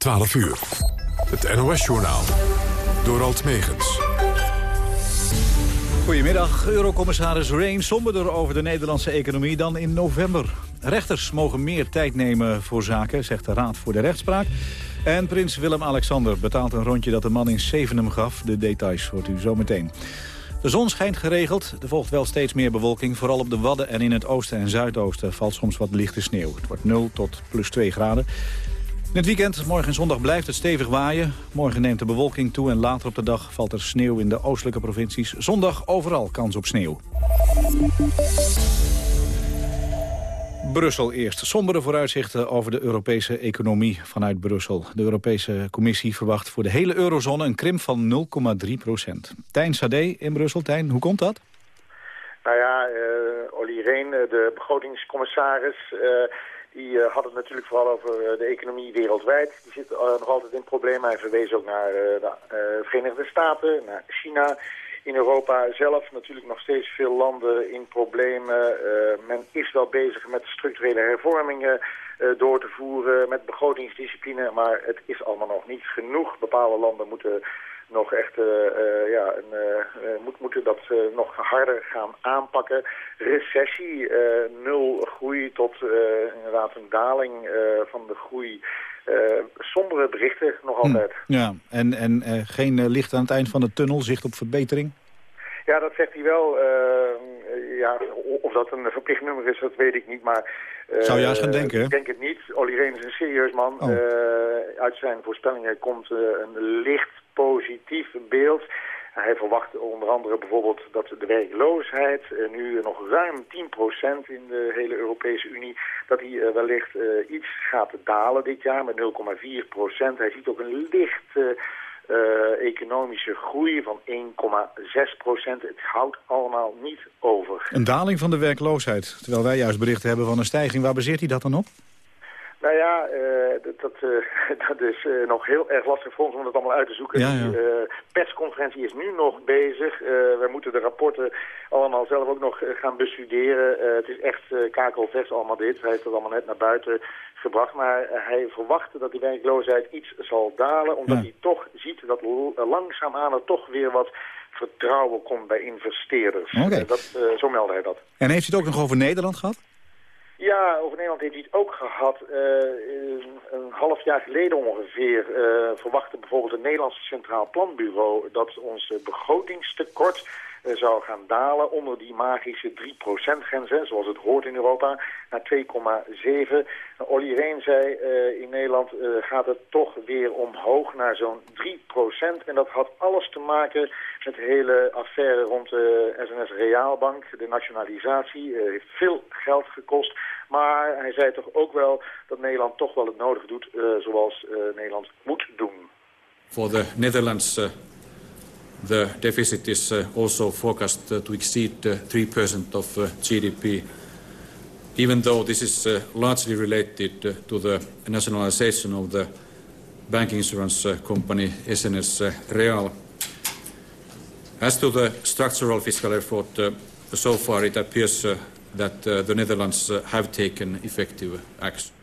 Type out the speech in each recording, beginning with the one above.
12 uur. Het NOS-journaal. Door Alt Megens. Goedemiddag. Eurocommissaris Rehn somberder over de Nederlandse economie dan in november. Rechters mogen meer tijd nemen voor zaken, zegt de Raad voor de Rechtspraak. En prins Willem-Alexander betaalt een rondje dat de man in Zevenum gaf. De details hoort u zometeen. De zon schijnt geregeld. Er volgt wel steeds meer bewolking. Vooral op de Wadden en in het oosten en zuidoosten valt soms wat lichte sneeuw. Het wordt 0 tot plus 2 graden. Het weekend, morgen en zondag, blijft het stevig waaien. Morgen neemt de bewolking toe en later op de dag valt er sneeuw in de oostelijke provincies. Zondag overal kans op sneeuw. Brussel eerst. Sombere vooruitzichten over de Europese economie vanuit Brussel. De Europese Commissie verwacht voor de hele eurozone een krimp van 0,3 procent. Tijn Sade in Brussel. Tijn, hoe komt dat? Nou ja, uh, Olly Rehn, de begrotingscommissaris... Uh, die uh, had het natuurlijk vooral over de economie wereldwijd. Die zit nog altijd in problemen. Hij verwees ook naar de Verenigde Staten, naar China in Europa zelf natuurlijk nog steeds veel landen in problemen. Men is wel bezig met structurele hervormingen door te voeren, met begrotingsdiscipline, maar het is allemaal nog niet genoeg. Bepaalde landen moeten nog echt uh, uh, ja, een, uh, moet, moeten dat nog harder gaan aanpakken. Recessie, nul groei tot inderdaad een daling van de groei. sombere berichten nog hm. altijd. Ja, en, en geen licht aan het eind van de tunnel, zicht op verbetering? Ja, dat zegt hij wel. ja, of dat een verplicht nummer is, dat weet ik niet. Maar, Zou je juist gaan denken? Ik denk het niet. Olly is een serieus man. Oh. uit zijn voorspellingen komt een licht positief beeld. Hij verwacht onder andere bijvoorbeeld dat de werkloosheid uh, nu nog ruim 10% in de hele Europese Unie, dat die uh, wellicht uh, iets gaat dalen dit jaar met 0,4%. Hij ziet ook een licht economische groei van 1,6%. Het houdt allemaal niet over. Een daling van de werkloosheid, terwijl wij juist berichten hebben van een stijging. Waar baseert hij dat dan op? Nou ja, uh, dat, uh, dat is uh, nog heel erg lastig voor ons om dat allemaal uit te zoeken. Ja, ja. De persconferentie is nu nog bezig. we moeten de rapporten allemaal zelf ook nog gaan bestuderen. het is echt kakelvers allemaal dit. Hij heeft het allemaal net naar buiten gebracht. Maar hij verwachtte dat die werkloosheid iets zal dalen. Omdat ja. hij toch ziet dat langzaamaan er toch weer wat vertrouwen komt bij investeerders. Okay. dat, zo meldde hij dat. En heeft hij het ook nog over Nederland gehad? Ja, over Nederland heeft hij het ook gehad. Uh, een half jaar geleden ongeveer uh, verwachtte bijvoorbeeld het Nederlandse Centraal Planbureau dat ons begrotingstekort zou gaan dalen onder die magische 3%-grens, zoals het hoort in Europa, naar 2,7. Olly Rehn zei in Nederland gaat het toch weer omhoog naar zo'n 3%. En dat had alles te maken met de hele affaire rond de SNS Reaalbank. De nationalisatie heeft veel geld gekost. Maar hij zei toch ook wel dat Nederland toch wel het nodige doet zoals Nederland moet doen. For the Netherlands, uh, the deficit is uh, also forecast uh, to exceed uh, 3% of GDP. Even though this is largely related to the nationalization of the bank insurance company SNS Real. As to the structural fiscal effort, so far it appears that uh, the Netherlands uh, have taken effective action.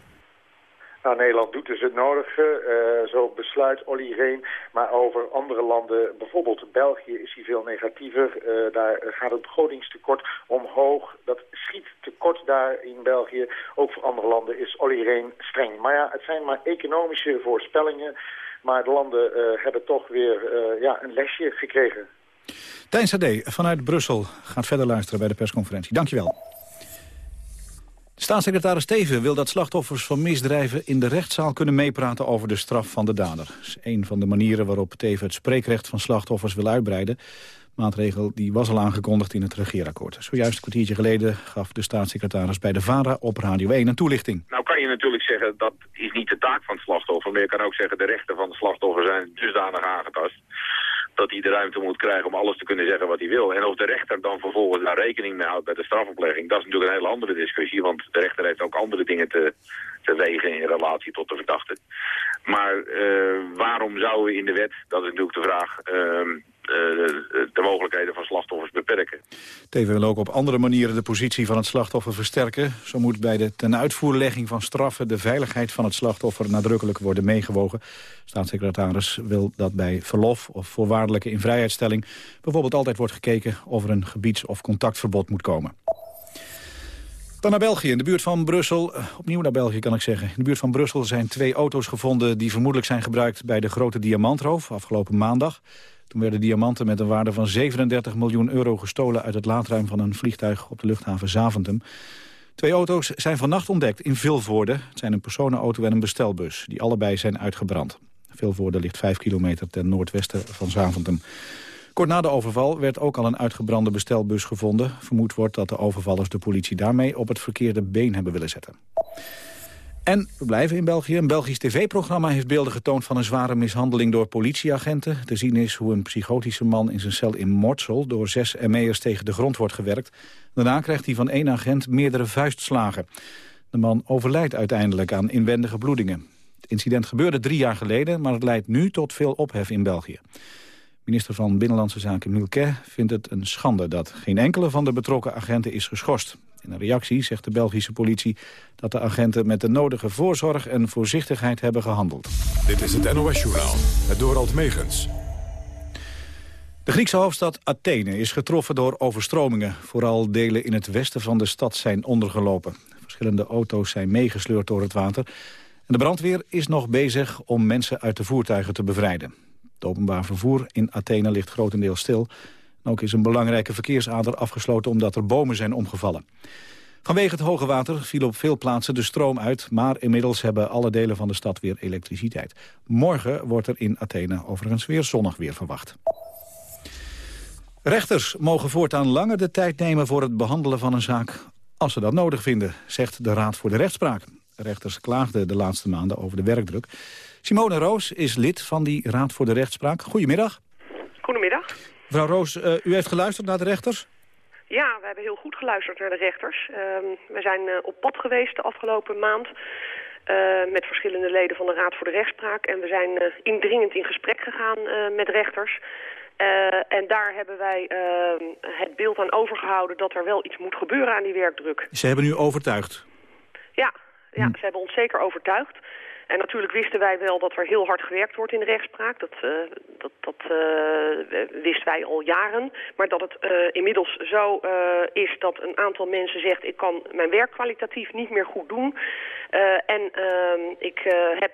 Nou, Nederland doet dus het nodige, uh, zo besluit Olly Reen. Maar over andere landen, bijvoorbeeld België, is hij veel negatiever. Uh, daar gaat het begrotingstekort omhoog. Dat schiet tekort daar in België. Ook voor andere landen is Olly Reen streng. Maar ja, het zijn maar economische voorspellingen. Maar de landen uh, hebben toch weer ja, een lesje gekregen. Tijn Sade vanuit Brussel gaat verder luisteren bij de persconferentie. Dankjewel. Staatssecretaris Teven wil dat slachtoffers van misdrijven in de rechtszaal kunnen meepraten over de straf van de dader. Dat is een van de manieren waarop Teven het spreekrecht van slachtoffers wil uitbreiden. Maatregel die was al aangekondigd in het regeerakkoord. Zojuist een kwartiertje geleden gaf de staatssecretaris bij de VARA op Radio 1 een toelichting. Nou kan je natuurlijk zeggen dat is niet de taak van het slachtoffer. Maar je kan ook zeggen de rechten van de slachtoffer zijn dusdanig aangetast dat hij de ruimte moet krijgen om alles te kunnen zeggen wat hij wil. En of de rechter dan vervolgens daar rekening mee houdt bij de strafoplegging, dat is natuurlijk een hele andere discussie. Want de rechter heeft ook andere dingen te, te wegen in relatie tot de verdachte. Maar uh, waarom zouden we in de wet, dat is natuurlijk de vraag, uh, de mogelijkheden van slachtoffers beperken. TV wil ook op andere manieren de positie van het slachtoffer versterken. Zo moet bij de tenuitvoerlegging van straffen de veiligheid van het slachtoffer nadrukkelijk worden meegewogen. Staatssecretaris wil dat bij verlof of voorwaardelijke invrijheidstelling bijvoorbeeld altijd wordt gekeken of er een gebieds- of contactverbod moet komen. Dan naar België, in de buurt van Brussel. Eh, opnieuw naar België kan ik zeggen. In de buurt van Brussel zijn twee auto's gevonden... die vermoedelijk zijn gebruikt bij de grote diamantroof afgelopen maandag. Toen werden diamanten met een waarde van 37 miljoen euro gestolen... uit het laadruim van een vliegtuig op de luchthaven Zaventem. Twee auto's zijn vannacht ontdekt in Vilvoorde. Het zijn een personenauto en een bestelbus, die allebei zijn uitgebrand. Vilvoorde ligt 5 kilometer ten noordwesten van Zaventem. Kort na de overval werd ook al een uitgebrande bestelbus gevonden. Vermoed wordt dat de overvallers de politie daarmee op het verkeerde been hebben willen zetten. En we blijven in België. Een Belgisch tv-programma heeft beelden getoond van een zware mishandeling door politieagenten. Te zien is hoe een psychotische man in zijn cel in Mortsel door zes ME'ers tegen de grond wordt gewerkt. Daarna krijgt hij van één agent meerdere vuistslagen. De man overlijdt uiteindelijk aan inwendige bloedingen. Het incident gebeurde drie jaar geleden, maar het leidt nu tot veel ophef in België. Minister van Binnenlandse Zaken Milquet vindt het een schande dat geen enkele van de betrokken agenten is geschorst. In een reactie zegt de Belgische politie dat de agenten met de nodige voorzorg en voorzichtigheid hebben gehandeld. Dit is het NOS-journaal, het Dorald Megens. De Griekse hoofdstad Athene is getroffen door overstromingen. Vooral delen in het westen van de stad zijn ondergelopen. Verschillende auto's zijn meegesleurd door het water. En de brandweer is nog bezig om mensen uit de voertuigen te bevrijden. Het openbaar vervoer in Athene ligt grotendeels stil. Ook is een belangrijke verkeersader afgesloten omdat er bomen zijn omgevallen. Vanwege het hoge water viel op veel plaatsen de stroom uit... maar inmiddels hebben alle delen van de stad weer elektriciteit. Morgen wordt er in Athene overigens weer zonnig weer verwacht. Rechters mogen voortaan langer de tijd nemen voor het behandelen van een zaak... als ze dat nodig vinden, zegt de Raad voor de Rechtspraak. Rechters klaagden de laatste maanden over de werkdruk. Simone Roos is lid van die Raad voor de Rechtspraak. Goedemiddag. Goedemiddag. Mevrouw Roos, uh, u heeft geluisterd naar de rechters? Ja, we hebben heel goed geluisterd naar de rechters. Uh, we zijn uh, op pad geweest de afgelopen maand uh, met verschillende leden van de Raad voor de Rechtspraak. En we zijn indringend in gesprek gegaan met rechters. en daar hebben wij ehm, het beeld aan overgehouden dat er wel iets moet gebeuren aan die werkdruk. Ze hebben u overtuigd? Ja, ja hm. ze hebben ons zeker overtuigd. En natuurlijk wisten wij wel dat er heel hard gewerkt wordt in de rechtspraak. Dat, uh, dat, dat uh, wisten wij al jaren. Maar dat het uh, inmiddels zo is dat een aantal mensen zegt... ik kan mijn werk kwalitatief niet meer goed doen. En ehm, ik heb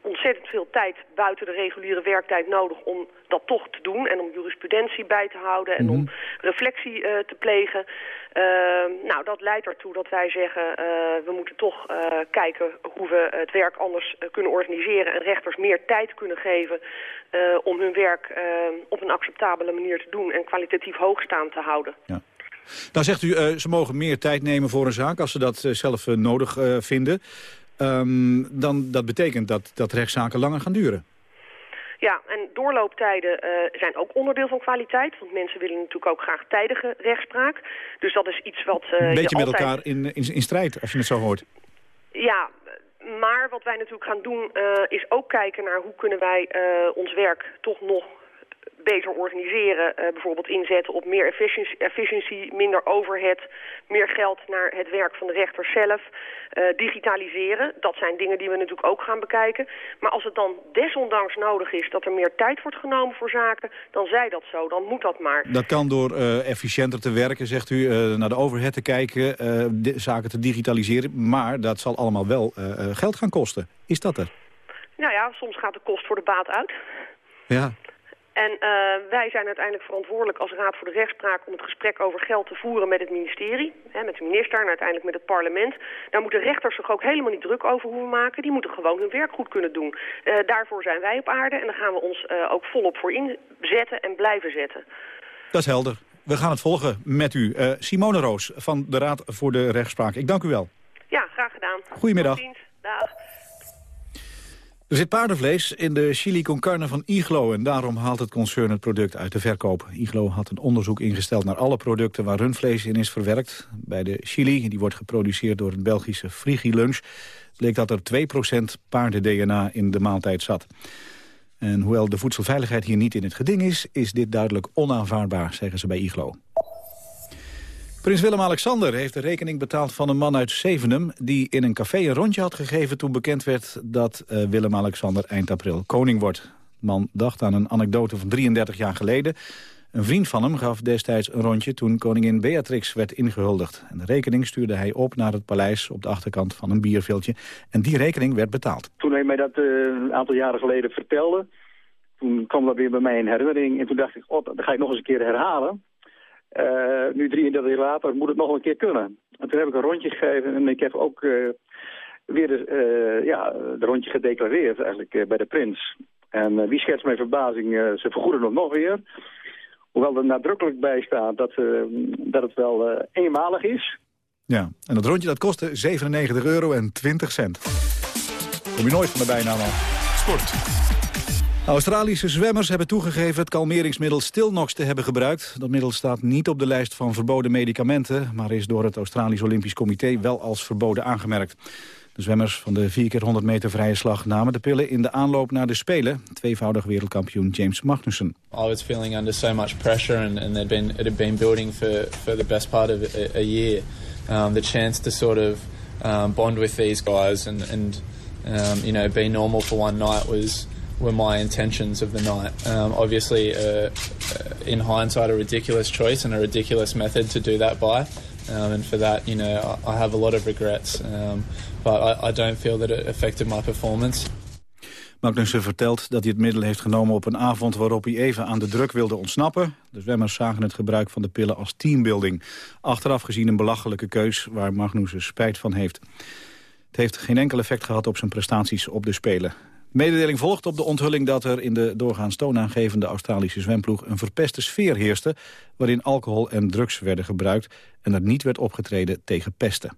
ontzettend veel tijd buiten de reguliere werktijd nodig... om dat toch te doen en om jurisprudentie bij te houden... en mm -hmm. om reflectie te plegen. Ehm, nou, dat leidt ertoe dat wij zeggen... we moeten toch kijken hoe we het werk anders eh, kunnen organiseren... en rechters meer tijd kunnen geven om hun werk uh, op een acceptabele manier te doen... en kwalitatief hoogstaand te houden. Ja. Nou zegt u, uh, ze mogen meer tijd nemen voor een zaak... als ze dat zelf nodig vinden. Um, dan, dat betekent dat, dat rechtszaken langer gaan duren. Ja, en doorlooptijden uh, zijn ook onderdeel van kwaliteit. Want mensen willen natuurlijk ook graag tijdige rechtspraak. Dus dat is iets wat... Uh, een beetje met altijd... elkaar in, in, in strijd, als je het zo hoort. Ja, maar wat wij natuurlijk gaan doen uh, is ook kijken naar hoe kunnen wij uh, ons werk toch nog beter organiseren. Uh, bijvoorbeeld inzetten op meer efficiency, efficiency, minder overhead, meer geld naar het werk van de rechter zelf. Uh, digitaliseren, dat zijn dingen die we natuurlijk ook gaan bekijken. Maar als het dan desondanks nodig is dat er meer tijd wordt genomen voor zaken, dan zij dat zo, dan moet dat maar. Dat kan door uh, efficiënter te werken, zegt u, naar de overhead te kijken, de, zaken te digitaliseren. Maar dat zal allemaal wel geld gaan kosten. Is dat er? Nou ja, soms gaat de kost voor de baat uit. Ja. En uh, wij zijn uiteindelijk verantwoordelijk als Raad voor de Rechtspraak... om het gesprek over geld te voeren met het ministerie, hè, met de minister... en uiteindelijk met het parlement. Daar moeten rechters zich ook helemaal niet druk over hoeven maken. Die moeten gewoon hun werk goed kunnen doen. Uh, daarvoor zijn wij op aarde en daar gaan we ons uh, ook volop voor inzetten en blijven zetten. Dat is helder. We gaan het volgen met u. Simone Roos van de Raad voor de Rechtspraak. Ik dank u wel. Ja, graag gedaan. Goedemiddag. Er zit paardenvlees in de chili con carne van Iglo... en daarom haalt het concern het product uit de verkoop. Iglo had een onderzoek ingesteld naar alle producten waar rundvlees in is verwerkt. Bij de chili, die wordt geproduceerd door het Belgische Frigilunch... bleek dat er 2% paarden-DNA in de maaltijd zat. En hoewel de voedselveiligheid hier niet in het geding is... is dit duidelijk onaanvaardbaar, zeggen ze bij IGLO. Prins Willem-Alexander heeft de rekening betaald van een man uit Zevenum... die in een café een rondje had gegeven toen bekend werd... dat uh, Willem-Alexander eind april koning wordt. De man dacht aan een anekdote van 33 jaar geleden. Een vriend van hem gaf destijds een rondje toen koningin Beatrix werd ingehuldigd. En de rekening stuurde hij op naar het paleis op de achterkant van een bierveeltje. En die rekening werd betaald. Toen hij mij dat uh, een aantal jaren geleden vertelde... toen kwam dat weer bij mij in herinnering. En toen dacht ik, oh, dat ga ik nog eens een keer herhalen. Uh, nu 33 jaar later moet het nog een keer kunnen. En toen heb ik een rondje gegeven en ik heb ook uh, weer de, uh, ja, de rondje gedeclareerd eigenlijk bij de prins. En wie schetst mijn verbazing, ze vergoeden het nog weer. Hoewel er nadrukkelijk bij staat dat, dat het wel eenmalig is. Ja, en dat rondje dat kostte 97 euro en 20 cent. Kom je nooit van de bijnaam af. Sport. Australische zwemmers hebben toegegeven het kalmeringsmiddel Stilnox te hebben gebruikt. Dat middel staat niet op de lijst van verboden medicamenten... maar is door het Australisch Olympisch Comité wel als verboden aangemerkt. De zwemmers van de 4 keer 100 meter vrije slag namen de pillen in de aanloop naar de Spelen. Tweevoudig wereldkampioen James Magnussen. I was feeling under so much pressure and, and it, been, it had been building for, for the best part of a, a year. Um, the chance to sort of um, bond with these guys and, and um, you know, be normal for one night was were my intentions of the night. Um, obviously, uh, uh, in hindsight, a ridiculous choice and a ridiculous method to do that by. Um, and for that, you know, I, I have a lot of regrets. Um, but I, I don't feel that it affected my performance. Magnussen vertelt dat hij het middel heeft genomen op een avond waarop hij even aan de druk wilde ontsnappen. De zwemmers zagen het gebruik van de pillen als teambuilding. Achteraf gezien een belachelijke keus waar Magnussen spijt van heeft. Het heeft geen enkel effect gehad op zijn prestaties op de Spelen. Mededeling volgt op de onthulling dat er in de doorgaans toonaangevende Australische zwemploeg een verpeste sfeer heerste, waarin alcohol en drugs werden gebruikt en er niet werd opgetreden tegen pesten.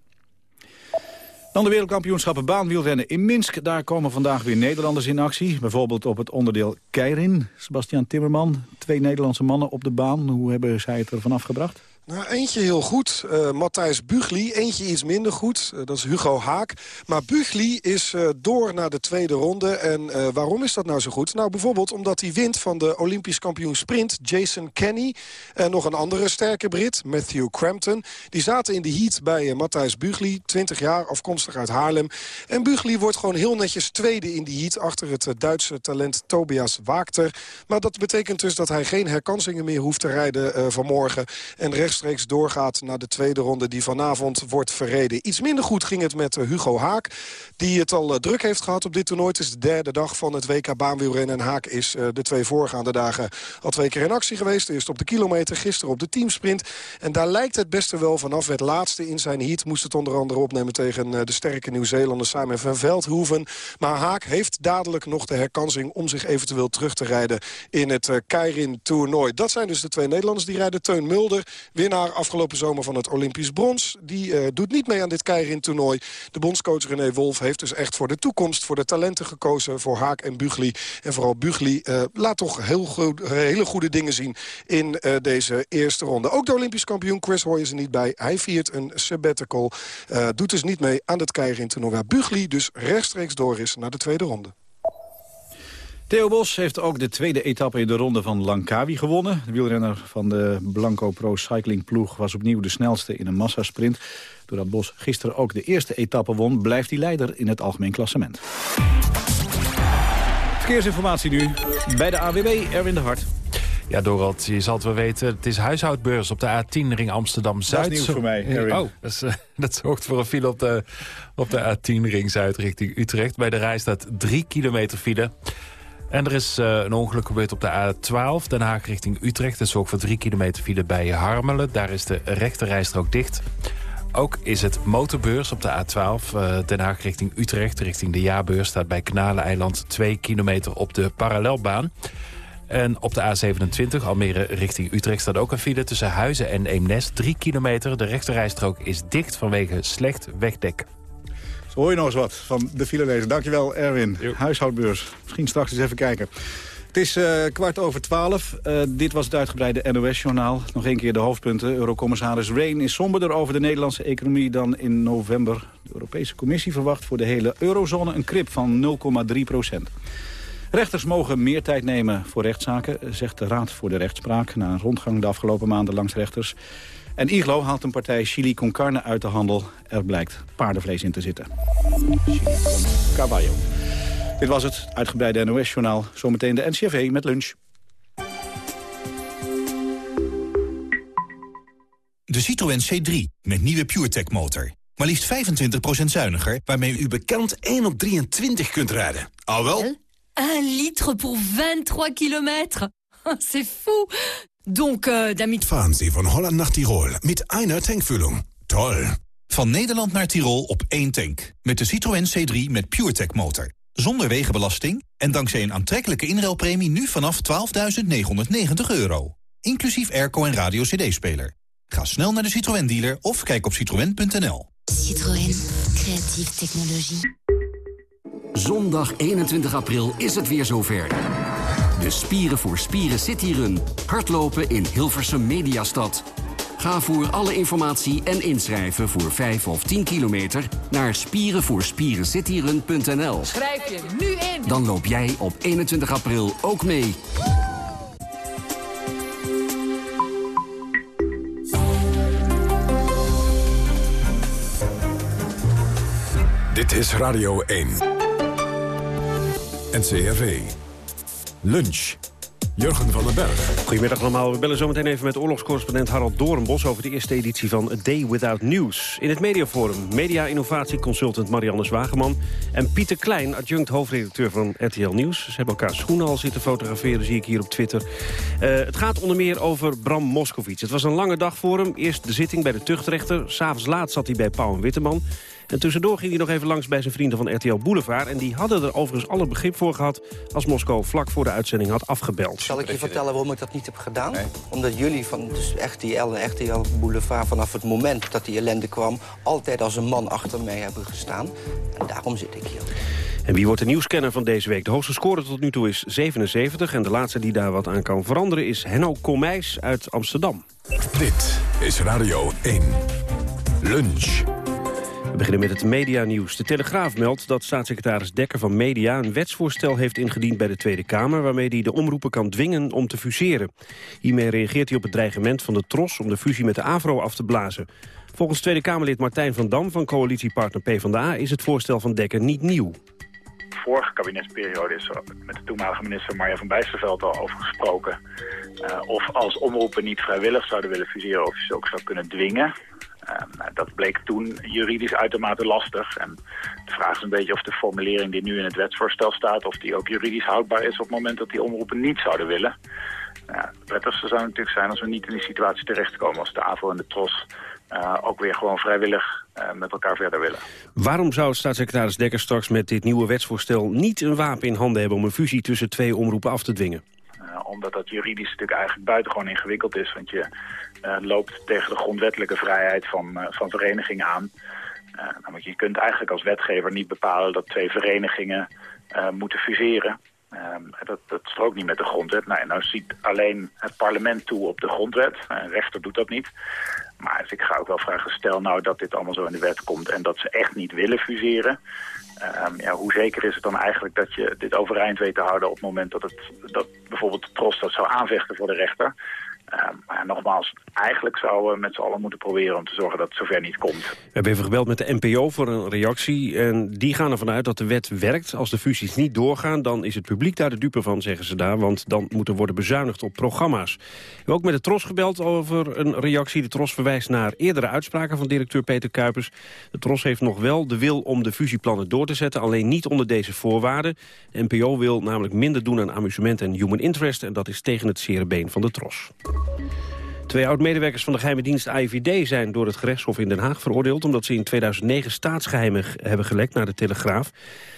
Dan de wereldkampioenschappen baanwielrennen in Minsk. Daar komen vandaag weer Nederlanders in actie. Bijvoorbeeld op het onderdeel Keirin. Sebastian Timmerman, twee Nederlandse mannen op de baan. Hoe hebben zij het ervan afgebracht? Nou, eentje heel goed. Uh, Matthijs Bugli. Eentje iets minder goed. Uh, dat is Hugo Haak. Maar Bugli is uh, door naar de tweede ronde. En waarom is dat nou zo goed? Nou, bijvoorbeeld omdat hij wint van de Olympisch kampioen sprint Jason Kenny. En nog een andere sterke Brit, Matthew Crampton. Die zaten in de heat bij Matthijs Bugli. 20 jaar, afkomstig uit Haarlem. En Bugli wordt gewoon heel netjes tweede in die heat... achter het Duitse talent Tobias Waakter. Maar dat betekent dus dat hij geen herkansingen meer hoeft te rijden vanmorgen. En rechts rechtstreeks doorgaat naar de tweede ronde die vanavond wordt verreden. Iets minder goed ging het met eh, Hugo Haak, die het al eh, druk heeft gehad op dit toernooi. Het is de derde dag van het WK baanwielrennen en Haak is eh, de twee voorgaande dagen al twee keer in actie geweest. Eerst op de kilometer, gisteren op de teamsprint. En daar lijkt het beste wel vanaf. Het laatste in zijn heat moest het onder andere opnemen tegen de sterke Nieuw-Zeelander Simon van Veldhoeven. Maar Haak heeft dadelijk nog de herkansing om zich eventueel terug te rijden in het Keirin toernooi. Dat zijn dus de twee Nederlanders die rijden. Teun Mulder, winnaar afgelopen zomer van het Olympisch Brons. Die uh, doet niet mee aan dit Keirin-toernooi. De bondscoach René Wolf heeft dus echt voor de toekomst... voor de talenten gekozen, voor Haak en Bugli. En vooral Bugli uh, laat toch heel goed, hele goede dingen zien in uh, deze eerste ronde. Ook de Olympisch kampioen Chris Hoy is er niet bij. Hij viert een sabbatical. doet dus niet mee aan het Keirin-toernooi. Waar Bugli dus rechtstreeks door is naar de tweede ronde. Theo Bos heeft ook de tweede etappe in de ronde van Langkawi gewonnen. De wielrenner van de Blanco Pro Cycling ploeg was opnieuw de snelste in een massasprint. Doordat Bos gisteren ook de eerste etappe won, blijft hij leider in het algemeen klassement. Verkeersinformatie nu bij de AWB, Erwin de Hart. Ja, Dorald, je zal het wel weten. Het is huishoudbeurs op de A10 ring Amsterdam-Zuid. Dat is nieuw voor mij, Erwin. Oh, dat, is, dat zorgt voor een file op de, op de A10 ring Zuid richting Utrecht. Bij de rij staat 3 kilometer file. En er is uh, een ongeluk gebeurd op de A12, Den Haag richting Utrecht. Dat zorgt voor 3 kilometer file bij Harmelen. Daar is de rechte rijstrook dicht. Ook is het motorbeurs op de A12, uh, eh, Den Haag richting Utrecht. Richting de jaarbeurs staat bij Knaleneiland 2 kilometer op de parallelbaan. En op de A27, Almere richting Utrecht, staat ook een file tussen Huizen en Eemnes. 3 kilometer, de rechte rijstrook is dicht vanwege slecht wegdek. Zo hoor je nog eens wat van de filelezer. Dankjewel, Erwin. Huishoudbeurs. Misschien straks eens even kijken. Het is uh, kwart over twaalf. Uh, dit was het uitgebreide NOS-journaal. Nog een keer de hoofdpunten. Eurocommissaris Rehn is somberder over de Nederlandse economie dan in november. De Europese Commissie verwacht voor de hele eurozone een krip van 0,3 procent. Rechters mogen meer tijd nemen voor rechtszaken, zegt de Raad voor de Rechtspraak... na een rondgang de afgelopen maanden langs rechters. En Iglo haalt een partij chili con carne uit de handel. Er blijkt paardenvlees in te zitten. Chili con caballo. Dit was het uitgebreide NOS-journaal. Zometeen de NCRV met lunch. De Citroën C3 met nieuwe PureTech motor. Maar liefst 25% zuiniger, waarmee u bekend 1 op 23 kunt rijden. Al wel? 1 liter voor 23 kilometer. C'est fou. Donc, uh, damit... Fahren Sie van Holland naar Tirol met einer tankvulling. Toll. Van Nederland naar Tirol op één tank. Met de Citroën C3 met PureTech motor. Zonder wegenbelasting en dankzij een aantrekkelijke inruilpremie nu vanaf 12.990 euro. Inclusief airco en radio cd-speler. Ga snel naar de Citroën dealer of kijk op citroën.nl. Citroën. Creatieve technologie. Zondag 21 april is het weer zover. De Spieren voor Spieren Cityrun. Hardlopen in Hilversum Mediastad. Ga voor alle informatie en inschrijven voor 5 of 10 kilometer naar spierenvoorspierencityrun.nl. Schrijf je nu in. Dan loop jij op 21 april ook mee. Dit is Radio 1. NCRV. Lunch. Jurgen van den Berg. Goedemiddag allemaal. We bellen zometeen even met oorlogscorrespondent Harald Doornbos... over de eerste editie van A Day Without News. In het mediaforum media-innovatieconsultant Marianne Zwageman... en Pieter Klein, adjunct hoofdredacteur van RTL Nieuws. Ze hebben elkaar schoenen al zitten fotograferen, zie ik hier op Twitter. Uh, het gaat onder meer over Bram Moskowitz. Het was een lange dag voor hem. Eerst de zitting bij de tuchtrechter. S'avonds laat zat hij bij Pauw en Witteman... En tussendoor ging hij nog even langs bij zijn vrienden van RTL Boulevard. En die hadden er overigens alle begrip voor gehad... als Moskou vlak voor de uitzending had afgebeld. Zal ik je vertellen waarom ik dat niet heb gedaan? Omdat jullie van dus RTL en RTL Boulevard... vanaf het moment dat die ellende kwam... altijd als een man achter mij hebben gestaan. En daarom zit ik hier. En wie wordt de nieuwscanner van deze week? De hoogste score tot nu toe is 77. En de laatste die daar wat aan kan veranderen is Henno Komijs uit Amsterdam. Dit is Radio 1. Lunch. Beginnen met het medianieuws. De Telegraaf meldt dat staatssecretaris Dekker van Media... een wetsvoorstel heeft ingediend bij de Tweede Kamer... waarmee hij de omroepen kan dwingen om te fuseren. Hiermee reageert hij op het dreigement van de TROS... om de fusie met de AVRO af te blazen. Volgens Tweede Kamerlid Martijn van Dam van coalitiepartner PvdA... is het voorstel van Dekker niet nieuw vorige kabinetsperiode is er met de toenmalige minister Marja van Bijsterveld al over gesproken. Uh, of als omroepen niet vrijwillig zouden willen fuseren of je ze ook zou kunnen dwingen. Uh, dat bleek toen juridisch uitermate lastig. En de vraag is een beetje of de formulering die nu in het wetsvoorstel staat... of die ook juridisch houdbaar is op het moment dat die omroepen niet zouden willen. Uh, het prettigste zou natuurlijk zijn als we niet in die situatie terechtkomen... als de AVO en de TROS uh, ook weer gewoon vrijwillig uh, met elkaar verder willen. Waarom zou staatssecretaris Dekker straks met dit nieuwe wetsvoorstel... niet een wapen in handen hebben om een fusie tussen twee omroepen af te dwingen? Uh, omdat dat juridisch natuurlijk eigenlijk buitengewoon ingewikkeld is. Want je loopt tegen de grondwettelijke vrijheid van, van verenigingen aan. namelijk je kunt eigenlijk als wetgever niet bepalen dat twee verenigingen moeten fuseren. Um, dat, dat strookt niet met de grondwet. Nou, nou ziet alleen het parlement toe op de grondwet. Een rechter doet dat niet. Maar ik ga ook wel vragen, stel nou dat dit allemaal zo in de wet komt... en dat ze echt niet willen fuseren... Um, ja, hoe zeker is het dan eigenlijk dat je dit overeind weet te houden... op het moment dat, het, dat bijvoorbeeld de Tros dat zou aanvechten voor de rechter... Uh, maar nogmaals, eigenlijk zouden we met z'n allen moeten proberen om te zorgen dat het zover niet komt. We hebben even gebeld met de NPO voor een reactie. En die gaan ervan uit dat de wet werkt. Als de fusies niet doorgaan, dan is het publiek daar de dupe van, zeggen ze daar. Want dan moet er worden bezuinigd op programma's. We hebben ook met de Tros gebeld over een reactie. De Tros verwijst naar eerdere uitspraken van directeur Peter Kuipers. De Tros heeft nog wel de wil om de fusieplannen door te zetten. Alleen niet onder deze voorwaarden. De NPO wil namelijk minder doen aan amusement en human interest. En dat is tegen het zere been van de Tros. Twee oud-medewerkers van de geheime dienst AIVD zijn door het gerechtshof in Den Haag veroordeeld... omdat ze in 2009 staatsgeheimen hebben gelekt naar de Telegraaf.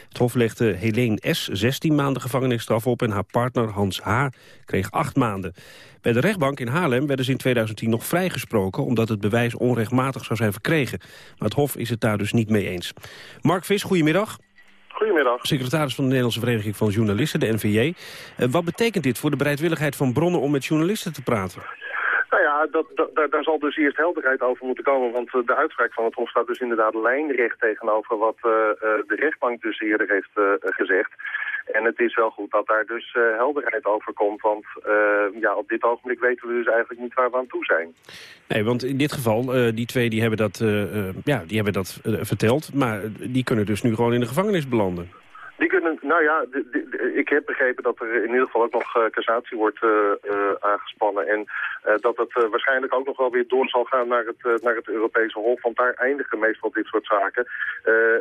Het hof legde Helene S. 16 maanden gevangenisstraf op... en haar partner Hans H. kreeg 8 maanden. Bij de rechtbank in Haarlem werden ze in 2010 nog vrijgesproken... omdat het bewijs onrechtmatig zou zijn verkregen. Maar het hof is het daar dus niet mee eens. Mark Vis, goedemiddag. Goedemiddag. Secretaris van de Nederlandse Vereniging van Journalisten, de NVJ. Uh, wat betekent dit voor de bereidwilligheid van bronnen om met journalisten te praten? Nou ja, dat, dat, daar zal dus eerst helderheid over moeten komen, want de uitspraak van het Hof staat dus inderdaad lijnrecht tegenover wat uh, de rechtbank dus eerder heeft uh, gezegd. En het is wel goed dat daar dus helderheid over komt. Want ja, op dit ogenblik weten we dus eigenlijk niet waar we aan toe zijn. Nee, want in dit geval, die twee die hebben dat, ja, die hebben dat verteld. Maar die kunnen dus nu gewoon in de gevangenis belanden. Die kunnen, nou ja, ik heb begrepen dat er in ieder geval ook nog uh, cassatie wordt uh, uh, aangespannen. En dat het waarschijnlijk ook nog wel weer door zal gaan naar het, naar het Europese Hof. Want daar eindigen meestal dit soort zaken.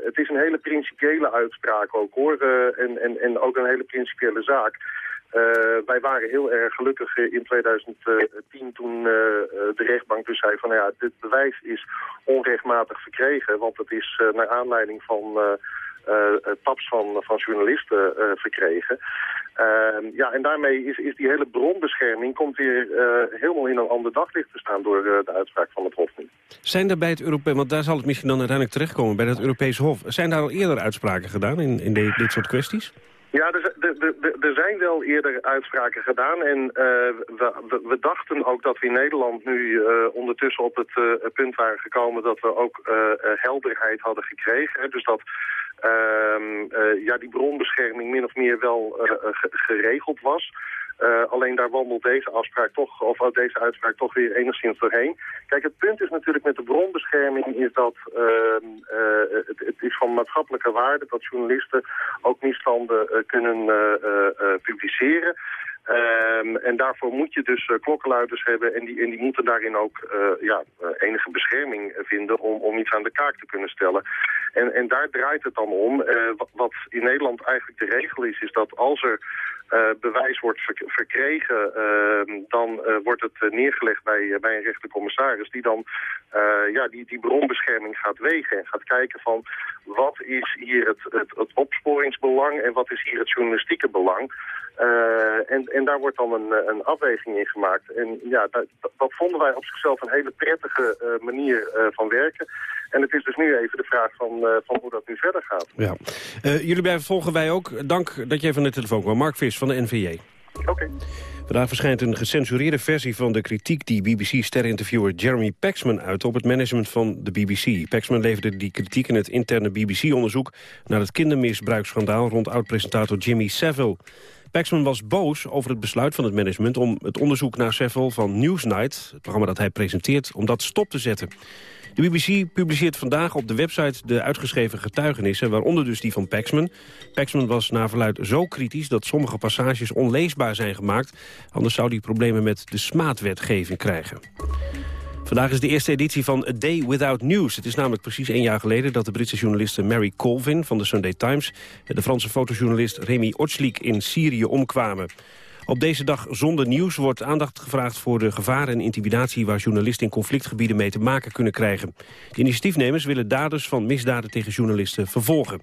het is een hele principiële uitspraak ook hoor. en, en, en ook een hele principiële zaak. wij waren heel erg gelukkig in 2010 toen de rechtbank dus zei van nou ja, dit bewijs is onrechtmatig verkregen. Want het is naar aanleiding van taps van, van journalisten uh, verkregen. Ehm, ja, en daarmee is, is die hele bronbescherming komt weer helemaal in een ander daglicht te staan door de uitspraak van het Hof nu. Zijn er bij het Europees, want daar zal het misschien dan uiteindelijk terechtkomen, bij het Europees Hof, zijn daar al eerder uitspraken gedaan in, in dit soort kwesties? Ja, er, zijn wel eerder uitspraken gedaan en uh, we, we, dachten ook dat we in Nederland nu uh, ondertussen op het uh, punt waren gekomen dat we ook helderheid hadden gekregen. Dus dat Ehm, eh, ja, die bronbescherming min of meer wel eh, eh, geregeld was. Alleen daar wandelt deze afspraak toch, of deze uitspraak toch weer enigszins doorheen. Kijk, het punt is natuurlijk met de bronbescherming is dat ehm, het, het, is van maatschappelijke waarde dat journalisten ook misstanden kunnen publiceren. Um, en daarvoor moet je dus uh, klokkenluiders hebben en die, die moeten daarin ook uh, ja, uh, enige bescherming vinden om, om iets aan de kaak te kunnen stellen. En, en daar draait het dan om. Wat, wat, in Nederland eigenlijk de regel is, is dat als er bewijs wordt verkregen, ehm, dan wordt het neergelegd bij, bij een rechtercommissaris die dan ja, die, die bronbescherming gaat wegen en gaat kijken van wat is hier het, het, het opsporingsbelang en wat is hier het journalistieke belang. Uh, en, en daar wordt dan een, een afweging in gemaakt. En ja, dat, dat vonden wij op zichzelf een hele prettige uh, manier uh, van werken. En het is dus nu even de vraag van, van hoe dat nu verder gaat. Ja. jullie blijven volgen wij ook. Dank dat jij van de telefoon kwam. Mark Vis van de NVJ. Oké. Vandaag verschijnt een gecensureerde versie van de kritiek die BBC-sterreninterviewer Jeremy Paxman uit op het management van de BBC. Paxman leverde die kritiek in het interne BBC-onderzoek naar het kindermisbruiksschandaal rond oud-presentator Jimmy Savile. Paxman was boos over het besluit van het management om het onderzoek naar Savile van Newsnight, het programma dat hij presenteert, om dat stop te zetten. De BBC publiceert vandaag op de website de uitgeschreven getuigenissen... waaronder dus die van Paxman. Paxman was naar verluid zo kritisch dat sommige passages onleesbaar zijn gemaakt. Anders zou hij problemen met de smaadwetgeving krijgen. Vandaag is de eerste editie van A Day Without News. Het is namelijk precies één jaar geleden dat de Britse journaliste Mary Colvin van de Sunday Times... en de Franse fotojournalist Remy Otslik in Syrië omkwamen. Op deze dag zonder nieuws wordt aandacht gevraagd voor de gevaren en intimidatie waar journalisten in conflictgebieden mee te maken kunnen krijgen. De initiatiefnemers willen daders van misdaden tegen journalisten vervolgen.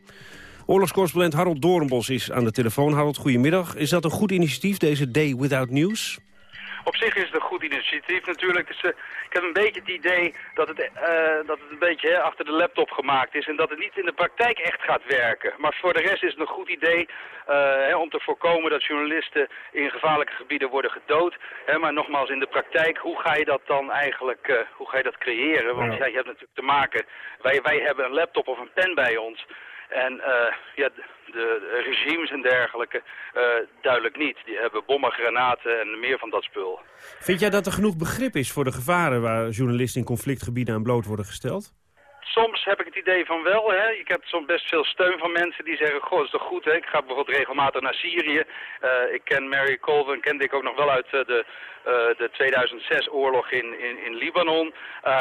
Oorlogscorrespondent Harold Doornbos is aan de telefoon. Harold, goedemiddag. Is dat een goed initiatief, deze Day Without News? Op zich is het een goed initiatief natuurlijk. Dus, ik heb een beetje het idee dat het, uh, dat het een beetje achter de laptop gemaakt is... en dat het niet in de praktijk echt gaat werken. Maar voor de rest is het een goed idee hè, om te voorkomen dat journalisten in gevaarlijke gebieden worden gedood. Hè, maar nogmaals, in de praktijk, hoe ga je dat dan eigenlijk hoe ga je dat creëren? Want ja. ja. je hebt natuurlijk te maken, wij, wij hebben een laptop of een pen bij ons... En uh, ja, de regimes en dergelijke uh, duidelijk niet. Die hebben bommen, granaten en meer van dat spul. Vind jij dat er genoeg begrip is voor de gevaren waar journalisten in conflictgebieden aan bloot worden gesteld? Soms heb ik het idee van wel. Hè. Ik heb soms best veel steun van mensen die zeggen... goh, is toch goed, hè? Ik ga bijvoorbeeld regelmatig naar Syrië. Uh, ik ken Mary Colvin, kende ik ook nog wel uit uh, de, uh, de 2006-oorlog in, in, in Libanon.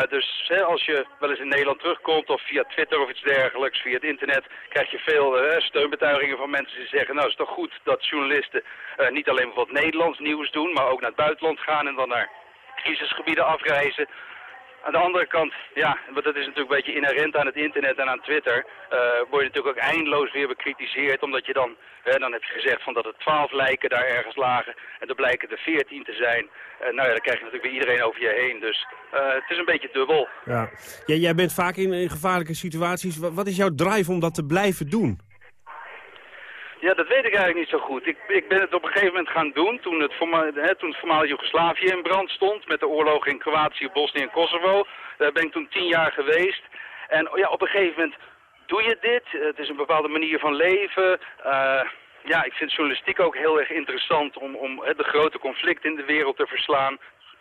dus hè, als je wel eens in Nederland terugkomt... of via Twitter of iets dergelijks, via het internet... krijg je veel steunbetuigingen van mensen die zeggen... nou, is toch goed dat journalisten niet alleen bijvoorbeeld Nederlands nieuws doen... maar ook naar het buitenland gaan en dan naar crisisgebieden afreizen... Aan de andere kant, ja, want dat is natuurlijk een beetje inherent aan het internet en aan Twitter, uh, word je natuurlijk ook eindeloos weer bekritiseerd, omdat je dan, hè, dan heb je gezegd van dat er twaalf lijken daar ergens lagen en er blijken er veertien te zijn. Uh, nou ja, dan krijg je natuurlijk weer iedereen over je heen, dus uh, het is een beetje dubbel. Ja. ja jij bent vaak in gevaarlijke situaties. Wat is jouw drive om dat te blijven doen? Ja, dat weet ik eigenlijk niet zo goed. Ik, ik ben het op een gegeven moment gaan doen toen het, hè, toen het voormalig Joegoslavië in brand stond... met de oorlogen in Kroatië, Bosnië en Kosovo. Daar ben ik toen tien jaar geweest. En ja, op een gegeven moment doe je dit. Het is een bepaalde manier van leven. Uh, ja, ik vind journalistiek ook heel erg interessant om, om de grote conflicten in de wereld te verslaan.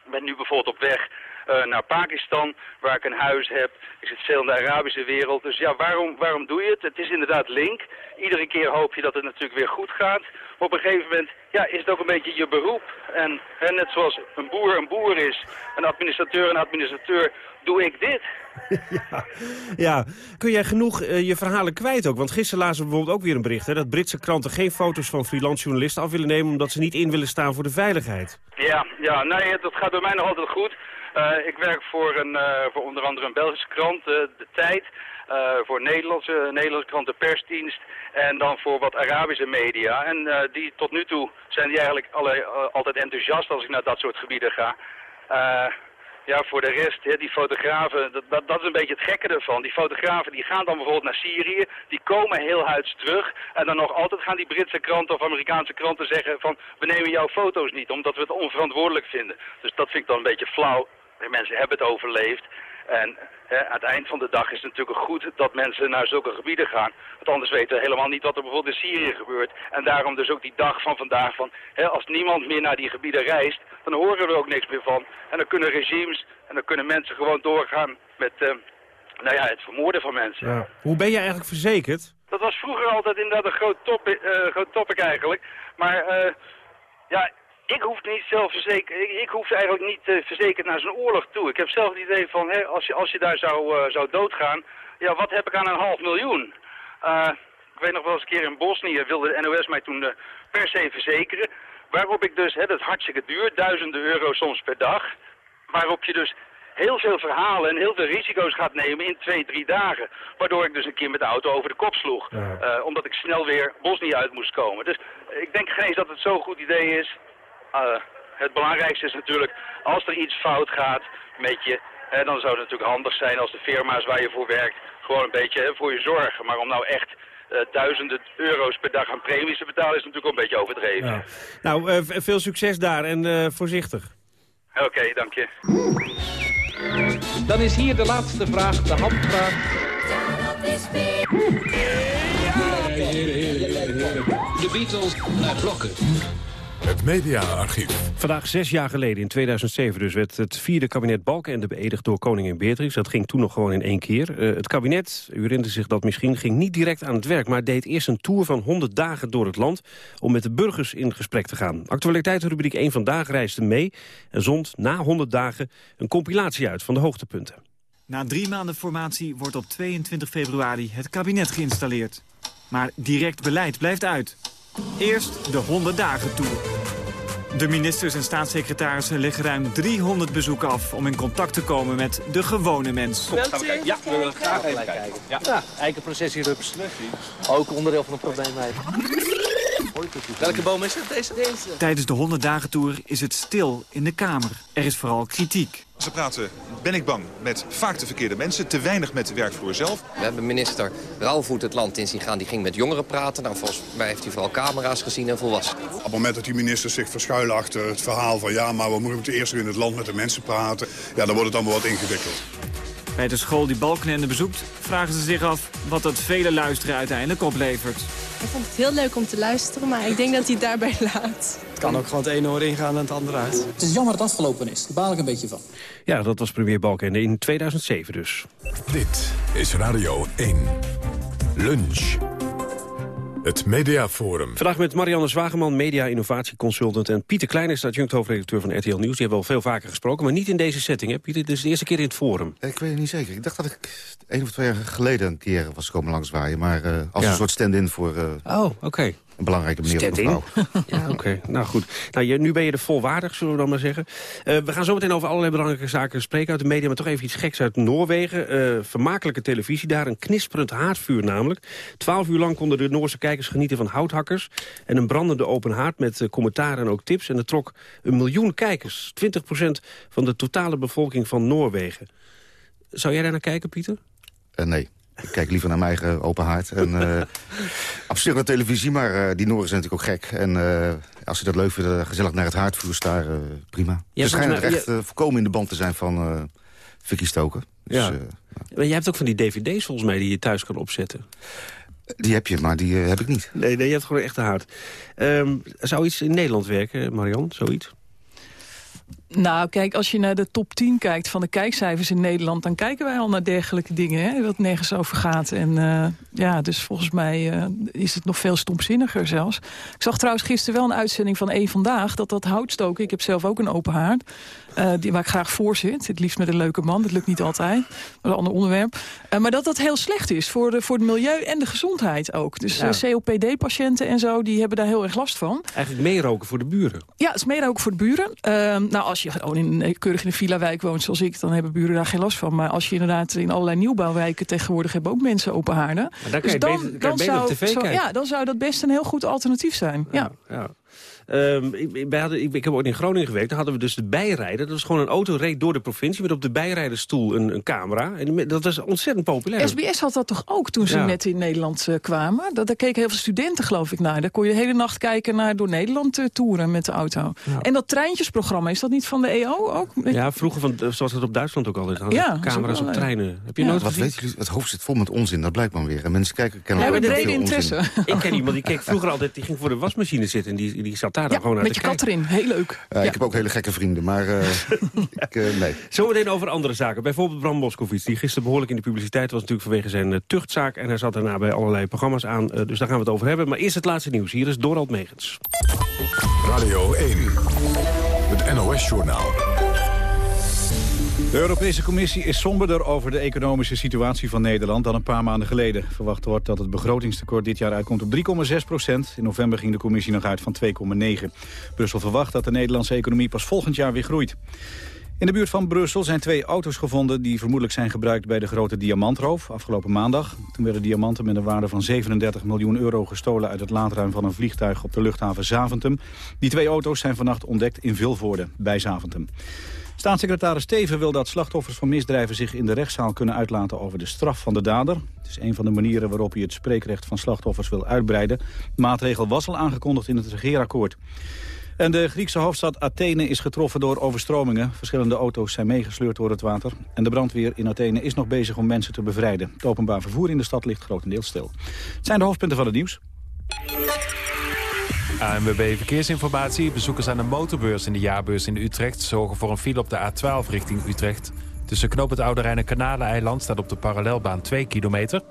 Ik ben nu bijvoorbeeld op weg naar Pakistan, waar ik een huis heb. Ik zit veel in de Arabische wereld. Dus ja, waarom, waarom doe je het? Het is inderdaad link. Iedere keer hoop je dat het natuurlijk weer goed gaat. Maar op een gegeven moment ja, is het ook een beetje je beroep. En hè, net zoals een boer een boer is, een administrateur een administrateur, doe ik dit. ja, ja. kun jij genoeg uh, je verhalen kwijt ook? Want gisteren lazen we bijvoorbeeld ook weer een bericht... Hè, dat Britse kranten geen foto's van freelance journalisten af willen nemen... omdat ze niet in willen staan voor de veiligheid. Ja, ja nee, dat gaat bij mij nog altijd goed. Uh, ik werk voor, een, uh, voor onder andere een Belgische krant, uh, De Tijd. voor Nederlandse, Nederlandse krant, de Persdienst. En dan voor wat Arabische media. En die tot nu toe zijn die eigenlijk alle, altijd enthousiast als ik naar dat soort gebieden ga. Ja, voor de rest, hè, die fotografen, dat, dat, dat, is een beetje het gekke ervan. Die fotografen die gaan dan bijvoorbeeld naar Syrië, die komen heel huids terug. En dan nog altijd gaan die Britse kranten of Amerikaanse kranten zeggen van... we nemen jouw foto's niet, omdat we het onverantwoordelijk vinden. Dus dat vind ik dan een beetje flauw. Mensen hebben het overleefd. En hè, aan het eind van de dag is het natuurlijk goed dat mensen naar zulke gebieden gaan. Want anders weten we helemaal niet wat er bijvoorbeeld in Syrië gebeurt. En daarom dus ook die dag van vandaag van... Hè, als niemand meer naar die gebieden reist, dan horen we er ook niks meer van. En dan kunnen regimes en dan kunnen mensen gewoon doorgaan met uh, nou ja, het vermoorden van mensen. Ja. Hoe ben je eigenlijk verzekerd? Dat was vroeger altijd inderdaad een groot topic, uh, groot topic eigenlijk. Maar uh, ja, ik hoef niet zelf verzekerd, ik, ik, hoef eigenlijk niet uh, verzekerd naar zo'n oorlog toe. Ik heb zelf het idee van, hè, als, je, als je daar zou, uh, zou doodgaan, ja, wat heb ik aan een half miljoen? Uh, ik weet nog wel eens een keer in Bosnië wilde de NOS mij toen per se verzekeren. Waarop ik dus, hè, dat is hartstikke duur, duizenden euro soms per dag. Waarop je dus heel veel verhalen en heel veel risico's gaat nemen in twee, drie dagen. Waardoor ik dus een keer met de auto over de kop sloeg. Ja. omdat ik snel weer Bosnië uit moest komen. Dus ik denk geen eens dat het zo'n goed idee is uh, het belangrijkste is natuurlijk, als er iets fout gaat met je, hè, dan zou het natuurlijk handig zijn als de firma's waar je voor werkt gewoon een beetje hè, voor je zorgen. Maar om nou echt uh, duizenden euro's per dag aan premies te betalen is natuurlijk een beetje overdreven. Ja. Nou, uh, veel succes daar en voorzichtig. Oké, okay, dank je. Dan is hier de laatste vraag, de handvraag. De Beatles naar blokken. Het mediaarchief. Vandaag zes jaar geleden, in 2007 dus, werd het vierde kabinet Balkenende beëdigd door koningin Beatrix. Dat ging toen nog gewoon in één keer. Uh, het kabinet, u herinnert zich dat misschien, ging niet direct aan het werk... maar deed eerst een tour van 100 dagen door het land om met de burgers in gesprek te gaan. Actualiteitsrubriek 1 Vandaag reisde mee en zond na 100 dagen een compilatie uit van de hoogtepunten. Na drie maanden formatie wordt op 22 februari het kabinet geïnstalleerd. Maar direct beleid blijft uit. Eerst de 100 dagen tour. De ministers en staatssecretarissen leggen ruim 300 bezoeken af... om in contact te komen met de gewone mens. Ja, we willen graag even kijken. Ja, ja eikenprocessie rups. Ook onderdeel van het probleem. Welke boom is het, deze? Deze. Tijdens de 100 dagen tour is het stil in de Kamer. Er is vooral kritiek. Ze praten, ben ik bang, met vaak de verkeerde mensen. Te weinig met de werkvloer zelf. We hebben minister Rauwvoet het land in zien gaan. Die ging met jongeren praten. Nou, volgens mij heeft hij vooral camera's gezien en volwassenen. Op het moment dat die ministers zich verschuilen achter het verhaal van... ja, maar we moeten eerst in het land met de mensen praten. Ja, dan wordt het allemaal wat ingewikkeld. Bij de school die Balkenende bezoekt vragen ze zich af wat het vele luisteren uiteindelijk oplevert. Ik vond het heel leuk om te luisteren, maar ik denk dat hij het daarbij laat. Het kan ook gewoon het ene oor ingaan en het andere uit. Het is jammer dat het afgelopen is. Daar baal ik een beetje van. Ja, dat was premier Balkenende in 2007 dus. Dit is Radio 1. Lunch. Het Mediaforum. Vandaag met Marianne Zwageman, media-innovatieconsultant... en Pieter Klein, adjunct hoofdredacteur van RTL Nieuws. Die hebben we al veel vaker gesproken, maar niet in deze setting. Hè? Pieter, dit is de eerste keer in het forum. Ik weet het niet zeker. Ik dacht dat ik één of twee jaar geleden een keer was komen langswaaien. Maar uh, als ja. een soort stand-in voor... Uh, oh, oké. Okay. Een belangrijke meneer of mevrouw. ja, oké. Okay. Nou goed. Nou, je, nu ben je er volwaardig, zullen we dan maar zeggen. Uh, we gaan zo meteen over allerlei belangrijke zaken spreken uit de media. Maar toch even iets geks uit Noorwegen. Uh, vermakelijke televisie daar. Een knisperend haardvuur namelijk. Twaalf uur lang konden de Noorse kijkers genieten van houthakkers. En een brandende open haard met uh, commentaar en ook tips. En het trok een miljoen kijkers. 20% van de totale bevolking van Noorwegen. Zou jij daar naar kijken, Pieter? nee. Ik kijk liever naar mijn eigen open haard. En, uh, op zich naar televisie, maar uh, die Noren zijn natuurlijk ook gek. En uh, als je dat leuk vindt, gezellig naar het haardvuur staren, prima. Ja, Ze schijnen er echt voorkomen in de band te zijn van Vicky Stoken. Dus, ja. Maar jij hebt ook van die dvd's volgens mij die je thuis kan opzetten. Die heb je, maar die eh, heb ik niet. Nee, nee, je hebt gewoon een echte haard. Ehm, zou iets in Nederland werken, Marian? Zoiets? Nou, kijk, als je naar de top 10 kijkt van de kijkcijfers in Nederland... dan kijken wij al naar dergelijke dingen, hè, wat nergens over gaat. En uh, ja, dus volgens mij uh, is het nog veel stomzinniger zelfs. Ik zag trouwens gisteren wel een uitzending van één Vandaag... dat dat houtstoken, ik heb zelf ook een open haard... Uh, die, waar ik graag voor zit. Het liefst met een leuke man, dat lukt niet altijd. Is een ander onderwerp. maar dat dat heel slecht is voor, de, voor het milieu en de gezondheid ook. Dus ja. COPD-patiënten en zo, die hebben daar heel erg last van. Eigenlijk meeroken voor de buren. Ja, het is meeroken voor de buren. Ehm, nou, als je gewoon in, keurig in een villa-wijk woont zoals ik... dan hebben buren daar geen last van. Maar als je inderdaad in allerlei nieuwbouwwijken... tegenwoordig hebben ook mensen open haarden. Maar dan, dus dan, beter, dan, zou, tv zo, ja, dan zou dat best een heel goed alternatief zijn. ja. ja. Um, ik, hadden, ik, ik, heb ook in Groningen gewerkt. Daar hadden we dus de bijrijder. Dat was gewoon een auto reed door de provincie... met op de bijrijderstoel een, een camera. En dat was ontzettend populair. SBS had dat toch ook toen ze net in Nederland uh, kwamen? Dat, daar keken heel veel studenten geloof ik naar. Daar kon je de hele nacht kijken naar door Nederland uh, toeren met de auto. Ja. En dat treintjesprogramma, is dat niet van de EO ook? Ja, vroeger, van, zoals het op Duitsland ook al is. Ja, camera's op treinen. Heb je nooit Wat weet je, het hoofd zit vol met onzin, dat blijkt maar weer. En mensen kijken kennen ja, ook veel interesse. Ik ken iemand die keek vroeger altijd, die ging voor de wasmachine zitten... en die, die zat daar dan gewoon uit met je kat erin, heel leuk. Uh, ja. Ik heb ook hele gekke vrienden, maar uh, ik, uh, nee. Zometeen over andere zaken. Bijvoorbeeld Bram Moskowitz, die gisteren behoorlijk in de publiciteit was... natuurlijk vanwege zijn tuchtzaak. En hij zat daarna bij allerlei programma's aan. dus daar gaan we het over hebben. Maar eerst het laatste nieuws. Hier is Dorald Megens. Radio 1, het NOS-journaal. De Europese Commissie is somberder over de economische situatie van Nederland dan een paar maanden geleden. Verwacht wordt dat het begrotingstekort dit jaar uitkomt op 3,6 procent. In november ging de Commissie nog uit van 2,9. Brussel verwacht dat de Nederlandse economie pas volgend jaar weer groeit. In de buurt van Brussel zijn twee auto's gevonden die vermoedelijk zijn gebruikt bij de grote diamantroof afgelopen maandag. Toen werden diamanten met een waarde van 37 miljoen euro gestolen uit het laadruim van een vliegtuig op de luchthaven Zaventem. Die twee auto's zijn vannacht ontdekt in Vilvoorde bij Zaventem. Staatssecretaris Steven wil dat slachtoffers van misdrijven zich in de rechtszaal kunnen uitlaten over de straf van de dader. Het is een van de manieren waarop hij het spreekrecht van slachtoffers wil uitbreiden. De maatregel was al aangekondigd in het regeerakkoord. En de Griekse hoofdstad Athene is getroffen door overstromingen. Verschillende auto's zijn meegesleurd door het water. En de brandweer in Athene is nog bezig om mensen te bevrijden. Het openbaar vervoer in de stad ligt grotendeels stil. Het zijn de hoofdpunten van het nieuws. ANWB Verkeersinformatie. Bezoekers aan de motorbeurs in de jaarbeurs in Utrecht... zorgen voor een file op de A12 richting Utrecht. Tussen Knoop het Oude Rijn en Kanaleneiland staat op de parallelbaan 2 kilometer.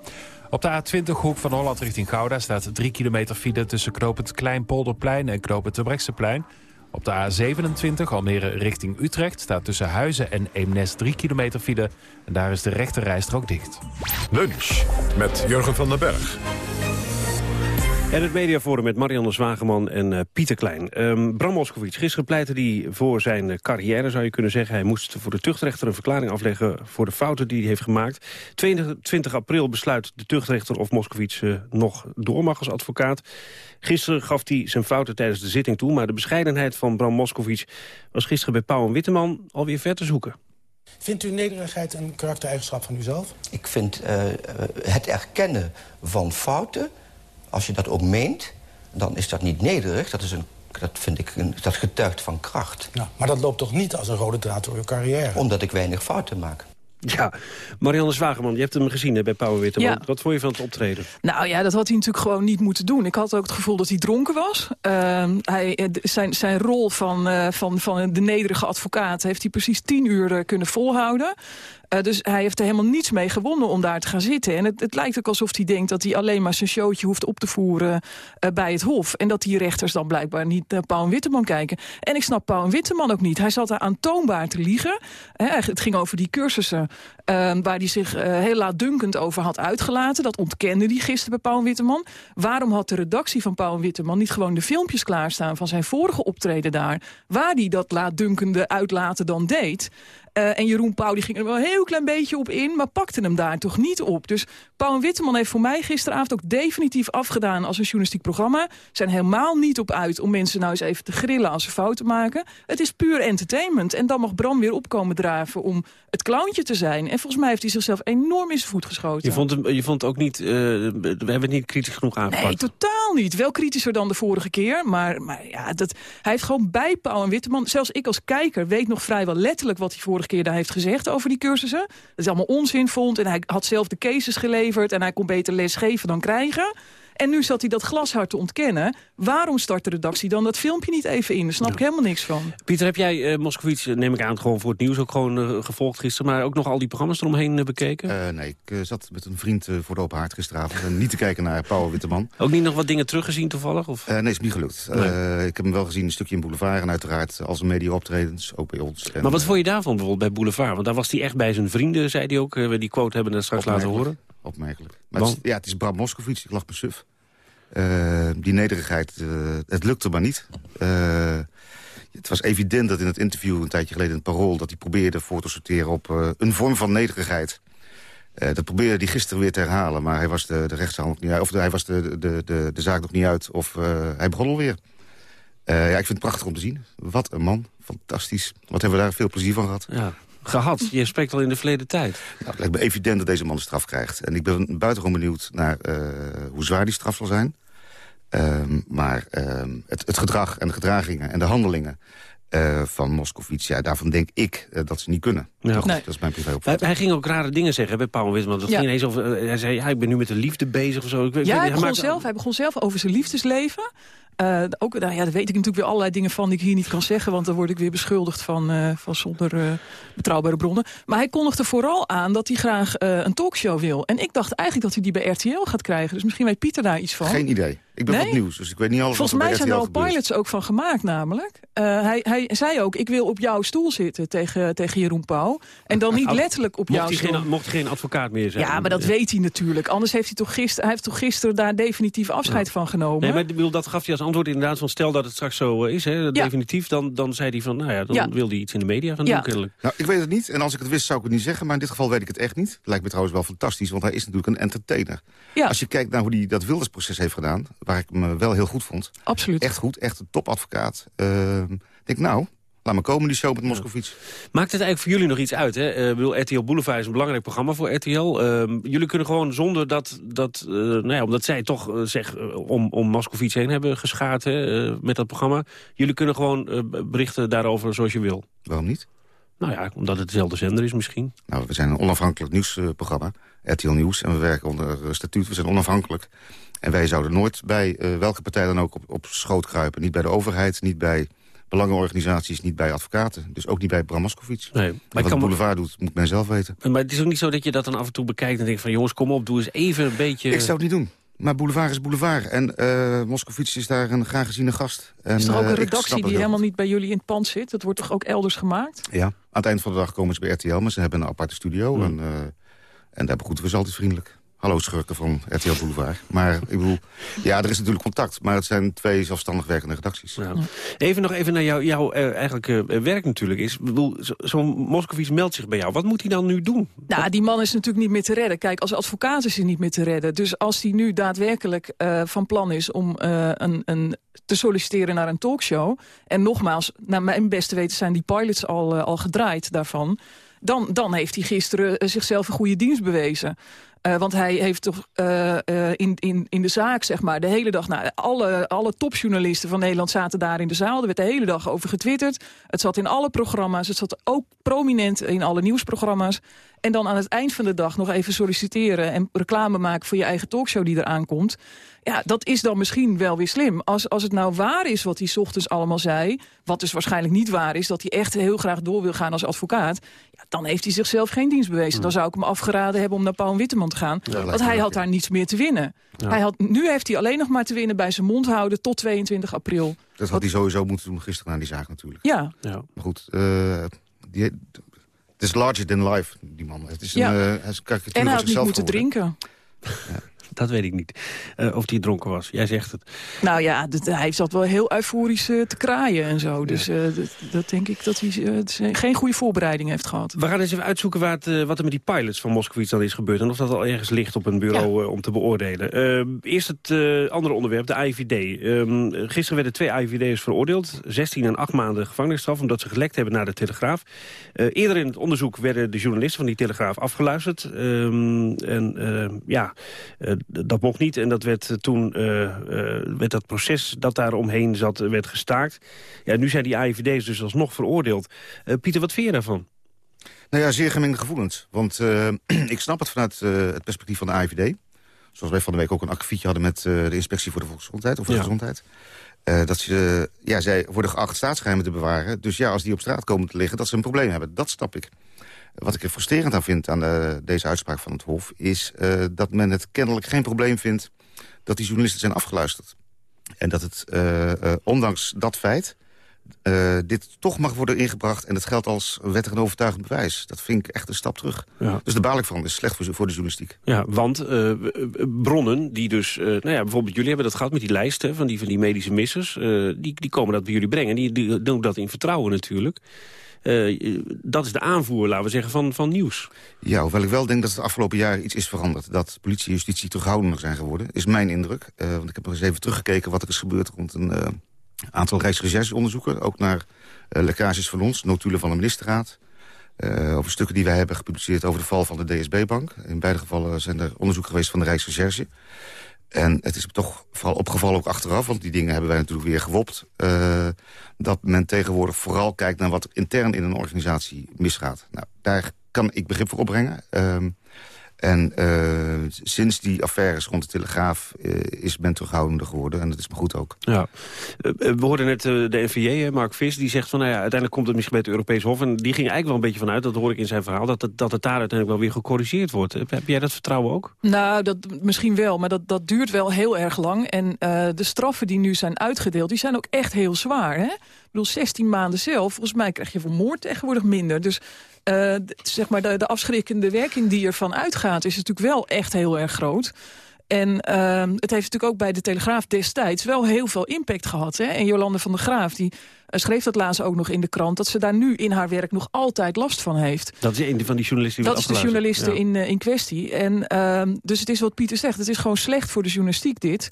Op de A20 hoek van Holland richting Gouda staat 3 kilometer file... tussen Knoop het Kleinpolderplein en Knoop het Terbrechtseplein. Op de A27 Almere richting Utrecht staat tussen Huizen en Eemnes 3 kilometer file. En daar is de rechterrijstrook dicht. Lunch met Jurgen van den Berg. En het mediaforum met Marianne Zwageman en uh, Pieter Klein. Um, Bram Moskowitz, gisteren pleitte hij voor zijn uh, carrière, zou je kunnen zeggen. Hij moest voor de tuchtrechter een verklaring afleggen voor de fouten die hij heeft gemaakt. 22 april besluit de tuchtrechter of Moskowitz uh, nog door mag als advocaat. Gisteren gaf hij zijn fouten tijdens de zitting toe... maar de bescheidenheid van Bram Moskowitz was gisteren bij Pauw en Witteman alweer ver te zoeken. Vindt u nederigheid een karaktereigenschap van uzelf? Ik vind het erkennen van fouten als je dat ook meent, dan is dat niet nederig. Dat, is een, dat vind ik een, dat getuigt van kracht. Ja, maar dat loopt toch niet als een rode draad door uw carrière? Omdat ik weinig fouten maak. Ja, Marianne Zwageman, je hebt hem gezien hè, bij Pauw Witteman. Ja. Wat vond je van het optreden? Nou ja, dat had hij natuurlijk gewoon niet moeten doen. Ik had ook het gevoel dat hij dronken was. Uh, hij, eh, zijn, zijn rol van, uh, van, van de nederige advocaat heeft hij precies tien uur uh, kunnen volhouden. Uh, dus hij heeft er helemaal niets mee gewonnen om daar te gaan zitten. En het, het lijkt ook alsof hij denkt dat hij alleen maar zijn showtje hoeft op te voeren uh, bij het Hof. En dat die rechters dan blijkbaar niet naar Pauw Witteman kijken. En ik snap Pauw en Witteman ook niet. Hij zat daar aantoonbaar te liegen. Het ging over die cursussen uh, waar hij zich heel laatdunkend over had uitgelaten. Dat ontkende hij gisteren bij Pauw en Witteman. Waarom had de redactie van Pauw en Witteman niet gewoon de filmpjes klaarstaan van zijn vorige optreden daar? Waar hij dat laatdunkende uitlaten dan deed. Uh, en Jeroen Pauw die ging er wel een heel klein beetje op in... maar pakte hem daar toch niet op. Dus Pauw en Witteman heeft voor mij gisteravond ook definitief afgedaan... als een journalistiek programma. Zijn helemaal niet op uit om mensen nou eens even te grillen als ze fouten maken. Het is puur entertainment. En dan mag Bram weer opkomen draven om het clowntje te zijn. En volgens mij heeft hij zichzelf enorm in zijn voet geschoten. Je vond, hem, je vond ook niet... Uh, we hebben het niet kritisch genoeg aangepakt. Nee, totaal niet. Wel kritischer dan de vorige keer. Maar, maar ja, dat, hij heeft gewoon bij Pauw en Witteman... zelfs ik als kijker weet nog vrijwel letterlijk wat hij vorige vorige keer daar heeft gezegd over die cursussen. Dat hij allemaal onzin vond en hij had zelf de cases geleverd... en hij kon beter les geven dan krijgen. En nu zat hij dat glashard te ontkennen. Waarom start de redactie dan dat filmpje niet even in? Daar snap ik helemaal niks van. Pieter, heb jij uh, Moskowitz, neem ik aan, gewoon voor het nieuws ook gewoon uh, gevolgd gisteren... maar ook nog al die programma's eromheen uh, bekeken? nee, ik zat met een vriend voor de open haard gisteravond... en niet te kijken naar Paul Witteman. Ook niet nog wat dingen teruggezien toevallig? Of? nee, is niet gelukt. Nee. ik heb hem wel gezien een stukje in Boulevard... en uiteraard als een media optredens, ook bij ons. En, maar wat vond je daarvan bijvoorbeeld bij Boulevard? Want daar was hij echt bij zijn vrienden, zei hij ook. die quote hebben we straks laten horen. Opmerkelijk. Maar het is, ja, het is Bram Moskowitz, ik lag me suf. Uh, die nederigheid, uh, het lukte maar niet. Uh, het was evident dat in het interview een tijdje geleden in het Parool... dat hij probeerde voor te sorteren op een vorm van nederigheid. dat probeerde hij gisteren weer te herhalen, maar hij was de, de rechtszaal nog niet uit... of hij was de, de, de, de zaak nog niet uit, of hij begon alweer. ja, ik vind het prachtig om te zien. Wat een man, fantastisch. Wat hebben we daar veel plezier van gehad. Ja gehad. Je spreekt al in de verleden tijd. Nou, het lijkt me evident dat deze man een straf krijgt. En ik ben buitengewoon benieuwd naar uh, hoe zwaar die straf zal zijn. Um, maar um, het, het, gedrag en de gedragingen en de handelingen uh, van Moskovits, ja, daarvan denk ik uh, dat ze niet kunnen. Ja. Goed, nee. Dat is mijn privé hij, hij, ging ook rare dingen zeggen bij Paul Witman. Dat ja. ging ineens over, uh, hij zei, ja, ik ben nu met de liefde bezig of zo. Ik, ja, hij, begon zelf, hij begon zelf over zijn liefdesleven. Uh, ook, nou ja, daar weet ik natuurlijk weer allerlei dingen van die ik hier niet kan zeggen. Want dan word ik weer beschuldigd van, uh, van zonder uh, betrouwbare bronnen. Maar hij kondigde vooral aan dat hij graag een talkshow wil. En ik dacht eigenlijk dat hij die bij RTL gaat krijgen. Dus misschien weet Pieter daar iets van. Geen idee. Ik ben nee? wat nieuws, dus ik weet niet alles Volgens wat mij zijn er al pilots ook van gemaakt namelijk. hij, hij zei ook, ik wil op jouw stoel zitten tegen, tegen Jeroen Pauw. En dan niet letterlijk op mocht jouw stoel. Geen, mocht geen advocaat meer zijn. Ja, maar dat weet hij natuurlijk. Anders heeft hij toch gisteren, hij heeft toch gisteren daar definitief afscheid ja. van genomen. Nee, maar dat gaf hij als antwoord inderdaad van stel dat het straks zo is, hè, ja. definitief, dan, dan zei hij van, nou ja, dan ja. wil hij iets in de media gaan doen kennelijk. Nou, ik weet het niet, en als ik het wist zou ik het niet zeggen, maar in dit geval weet ik het echt niet. Lijkt me trouwens wel fantastisch, want hij is natuurlijk een entertainer. Als je kijkt naar hoe hij dat Wildersproces heeft gedaan, waar ik me wel heel goed vond. Absoluut. Echt goed, echt een topadvocaat. Uh, denk nou, Laat me komen, die show met Moskovits. Maakt het eigenlijk voor jullie nog iets uit? Hè? Uh, bedoel, RTL Boulevard is een belangrijk programma voor RTL. Uh, jullie kunnen gewoon zonder dat, dat uh, nou ja, omdat zij toch uh, zeg, om, om Moskovits heen hebben geschaard hè, met dat programma. Jullie kunnen gewoon berichten daarover zoals je wil. Waarom niet? Nou ja, omdat het dezelfde zender is misschien. Nou, we zijn een onafhankelijk nieuwsprogramma, RTL Nieuws. En we werken onder statuut, we zijn onafhankelijk. En wij zouden nooit bij welke partij dan ook op, op schoot kruipen. Niet bij de overheid, niet bij belangenorganisaties, niet bij advocaten. Dus ook niet bij Bram Moskowitz. Nee, maar wat de boulevard doet, moet men zelf weten. Maar het is ook niet zo dat je dat dan af en toe bekijkt en denkt van... jongens, kom op, doe eens even een beetje... Ik zou het niet doen. Maar Boulevard is Boulevard. En uh, Moskovits is daar een graag geziene gast. En, is er ook een redactie die helemaal niet bij jullie in het pand zit? Dat wordt toch ook elders gemaakt? Ja, aan het eind van de dag komen ze bij RTL, maar ze hebben een aparte studio. En, uh, en daar begroeten we ze altijd vriendelijk. Hallo schurken van RTL Boulevard. Maar ik bedoel, ja, er is natuurlijk contact. Maar het zijn twee zelfstandig werkende redacties. Ja. Even nog even naar jouw jou, uh, eigenlijk uh, werk natuurlijk. is. Zo'n zo Moskovits meldt zich bij jou. Wat moet hij dan nu doen? Nou, die man is natuurlijk niet meer te redden. Kijk, als advocaat is hij niet meer te redden. Dus als hij nu daadwerkelijk uh, van plan is om een, een, te solliciteren naar een talkshow... en nogmaals, naar mijn beste weten zijn die pilots al, al gedraaid daarvan... Dan, dan heeft hij gisteren zichzelf een goede dienst bewezen. Uh, want hij heeft toch uh, uh, in, in, in de zaak, zeg maar, de hele dag... Nou, alle, alle topjournalisten van Nederland zaten daar in de zaal. Er werd de hele dag over getwitterd. Het zat in alle programma's. Het zat ook prominent in alle nieuwsprogramma's. En dan aan het eind van de dag nog even solliciteren... en reclame maken voor je eigen talkshow die eraan komt. Ja, dat is dan misschien wel weer slim. Als, als het nou waar is wat hij ochtends allemaal zei... wat dus waarschijnlijk niet waar is... dat hij echt heel graag door wil gaan als advocaat... Ja, dan heeft hij zichzelf geen dienst bewezen. Dan zou ik hem afgeraden hebben om naar Paul Witteman te gaan. Ja, want hij had daar niets meer te winnen. Ja. Hij had, nu heeft hij alleen nog maar te winnen bij zijn mond houden... tot 22 april. Dat had hij sowieso moeten doen gisteren aan die zaak natuurlijk. Ja. ja. Maar goed, uh, die, het is larger than life, die man. Het is ja. een, uh, hij is en hij had niet moeten geworden. drinken. Ja. Dat weet ik niet. Uh, of hij dronken was. Jij zegt het. Nou ja, dat, hij zat wel heel euforisch uh, te kraaien en zo. Dus uh, dat, dat, denk ik dat hij geen goede voorbereiding heeft gehad. We gaan eens even uitzoeken waar het, wat er met die pilots van Moskowitz dan is gebeurd. En of dat al ergens ligt op een bureau ja. om te beoordelen. eerst het andere onderwerp, de IVD. Um, gisteren werden twee IVD'ers veroordeeld. 16 en 8 maanden gevangenisstraf omdat ze gelekt hebben naar de Telegraaf. eerder in het onderzoek werden de journalisten van die Telegraaf afgeluisterd. Um, en ja dat mocht niet. En dat werd toen uh, uh, werd dat proces dat daar omheen zat, werd gestaakt. Ja, nu zijn die AIVD's dus alsnog veroordeeld. Pieter, wat vind je daarvan? Nou ja, zeer gemengde gevoelens. Want uh, ik snap het vanuit uh, het perspectief van de AIVD. Zoals wij van de week ook een akkefietje hadden met uh, de inspectie voor de volksgezondheid. Of ja. de gezondheid. dat ze, ja, zij worden geacht staatsgeheimen te bewaren. Dus ja, als die op straat komen te liggen, dat ze een probleem hebben. Dat snap ik. Wat ik er frustrerend aan vind aan de, deze uitspraak van het Hof... is dat men het kennelijk geen probleem vindt dat die journalisten zijn afgeluisterd. En dat het, ondanks dat feit dit toch mag worden ingebracht... en het geldt als wettig en overtuigend bewijs. Dat vind ik echt een stap terug. Ja. Dus de baal ik van is slecht voor, voor de journalistiek. Ja, want bronnen die dus... Nou ja, bijvoorbeeld jullie hebben dat gehad met die lijst hè, van, die, van die medische missers. die, die komen dat bij jullie brengen. Die, die doen dat in vertrouwen natuurlijk. Dat is de aanvoer, laten we zeggen, van, van nieuws. Ja, hoewel ik wel denk dat het afgelopen jaren iets is veranderd. Dat politie en justitie terughoudender zijn geworden, is mijn indruk. want ik heb nog eens even teruggekeken wat er is gebeurd rond een aantal rijksrechercheonderzoeken. Ook naar uh, lekkages van ons, notulen van de ministerraad. Uh, over stukken die wij hebben gepubliceerd over de val van de DSB-bank. In beide gevallen zijn er onderzoeken geweest van de Rijksrecherche. En het is toch vooral opgevallen ook achteraf... want die dingen hebben wij natuurlijk weer gewopt... Uh, dat men tegenwoordig vooral kijkt naar wat intern in een organisatie misgaat. Nou, daar kan ik begrip voor opbrengen. Uh, en uh, sinds die affaires rond de Telegraaf uh, is men terughoudender geworden. En dat is me goed ook. Ja. Uh, we hoorden net de NVJ, Mark Vis, die zegt van... Nou ja, uiteindelijk komt het misschien bij het Europees Hof. En die ging eigenlijk wel een beetje vanuit, dat hoor ik in zijn verhaal... dat het, dat het daar uiteindelijk wel weer gecorrigeerd wordt. Heb jij dat vertrouwen ook? Nou, dat, misschien wel, maar dat, dat duurt wel heel erg lang. En de straffen die nu zijn uitgedeeld, die zijn ook echt heel zwaar. Hè? Bedoel, 16 maanden zelf. Volgens mij krijg je voor moord tegenwoordig minder. Dus uh, zeg maar de, de afschrikkende werking die ervan uitgaat... is natuurlijk wel echt heel erg groot. En uh, het heeft natuurlijk ook bij de Telegraaf destijds wel heel veel impact gehad. Hè? En Jolande van der Graaf die uh, schreef dat laatst ook nog in de krant... dat ze daar nu in haar werk nog altijd last van heeft. Dat is een van die journalisten Dat is de journaliste ja. in, uh, in kwestie. En, uh, dus het is wat Pieter zegt, het is gewoon slecht voor de journalistiek dit.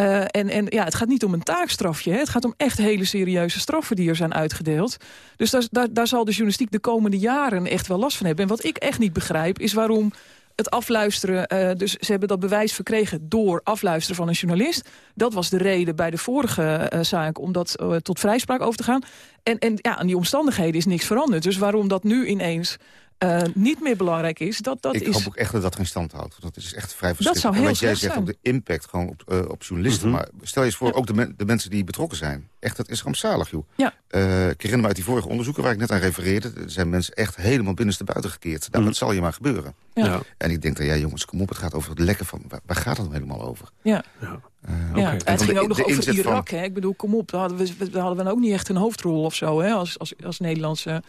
Uh, en, en ja, het gaat niet om een taakstrafje. Hè? Het gaat om echt hele serieuze straffen die er zijn uitgedeeld. Dus daar, daar, daar zal de journalistiek de komende jaren echt wel last van hebben. En wat ik echt niet begrijp is waarom het afluisteren... Uh, dus ze hebben dat bewijs verkregen door afluisteren van een journalist. Dat was de reden bij de vorige uh, zaak om dat uh, tot vrijspraak over te gaan. En, en ja, aan die omstandigheden is niks veranderd. Dus waarom dat nu ineens uh, niet meer belangrijk is. Dat, dat ik is... hoop ook echt dat dat geen stand houdt. Want dat is echt vrij verschrikkelijk. Dat zou heel Want jij zegt zijn. op de impact gewoon op, uh, op journalisten. Mm -hmm. Maar stel je eens voor, ja. ook de, men, de, mensen die betrokken zijn. Echt, dat is rampzalig, joh. Ja. Uh, ik herinner me uit die vorige onderzoeken waar ik net aan refereerde. Er zijn mensen echt helemaal binnenste buiten gekeerd. Nou, mm -hmm. dat zal je maar gebeuren. Ja. Ja. En ik denk, dat, ja jongens, kom op, het gaat over het lekken van... Waar, waar gaat het nou helemaal over? Ja. ja. Uh, ja, okay. het ging ook nog over Irak. Van... Hè? Ik bedoel, kom op, daar hadden we, we hadden we ook niet echt een hoofdrol of zo... Hè? Als, als, als Nederlandse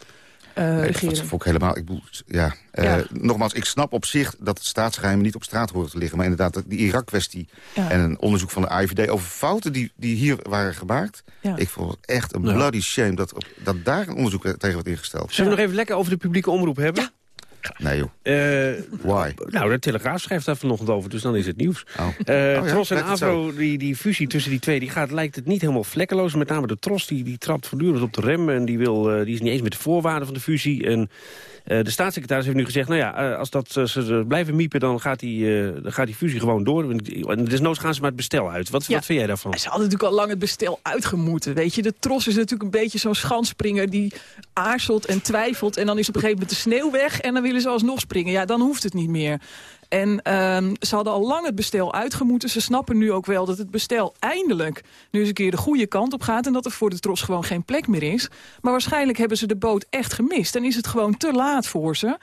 uh, nee, regering. Dat ook helemaal. Ik bedoel, ja, uh, ja. Nogmaals, ik snap op zich dat het staatsgeheimen niet op straat horen te liggen. Maar inderdaad, die Irak-kwestie ja. en een onderzoek van de AIVD over fouten die, die hier waren gemaakt. Ja. Ik vond het echt een bloody shame dat, op, dat daar een onderzoek tegen wordt ingesteld. Zullen we nog even lekker over de publieke omroep hebben? Nee joh. Uh, Why? Nou, de Telegraaf schrijft daar vanochtend over, dus dan is het nieuws. Oh. Uh, oh, ja, Tros en Avro, die, die fusie tussen die twee, die gaat, lijkt het niet helemaal vlekkeloos. Met name de Tros, die, die trapt voortdurend op de rem en die, wil, uh, die is niet eens met de voorwaarden van de fusie. En de staatssecretaris heeft nu gezegd, nou ja, als dat, ze blijven miepen, dan gaat, die, dan gaat die fusie gewoon door. En desnoods gaan ze maar het bestel uit. Wat, ja. wat vind jij daarvan? Ze hadden natuurlijk al lang het bestel uitgemoeten, weet je. De Tros is natuurlijk een beetje zo'n schanspringer die aarzelt en twijfelt. En dan is op een gegeven moment de sneeuw weg en dan willen ze alsnog springen. Ja, dan hoeft het niet meer. En um, ze hadden al lang het bestel uitgemoeten. Ze snappen nu ook wel dat het bestel eindelijk nu eens een keer de goede kant op gaat... en dat er voor de tros gewoon geen plek meer is. Maar waarschijnlijk hebben ze de boot echt gemist. En is het gewoon te laat voor ze.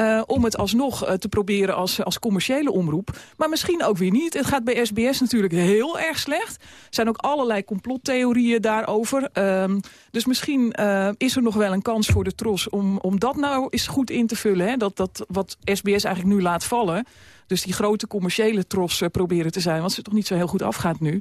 Uh, om het alsnog uh, te proberen als, als commerciële omroep. Maar misschien ook weer niet. Het gaat bij SBS natuurlijk heel erg slecht. Er zijn ook allerlei complottheorieën daarover. Um, dus misschien uh, is er nog wel een kans voor de tros om, om dat nou eens goed in te vullen. Hè? Dat, dat wat SBS eigenlijk nu laat vallen. Dus die grote commerciële tros proberen te zijn. Want ze toch niet zo heel goed afgaat nu.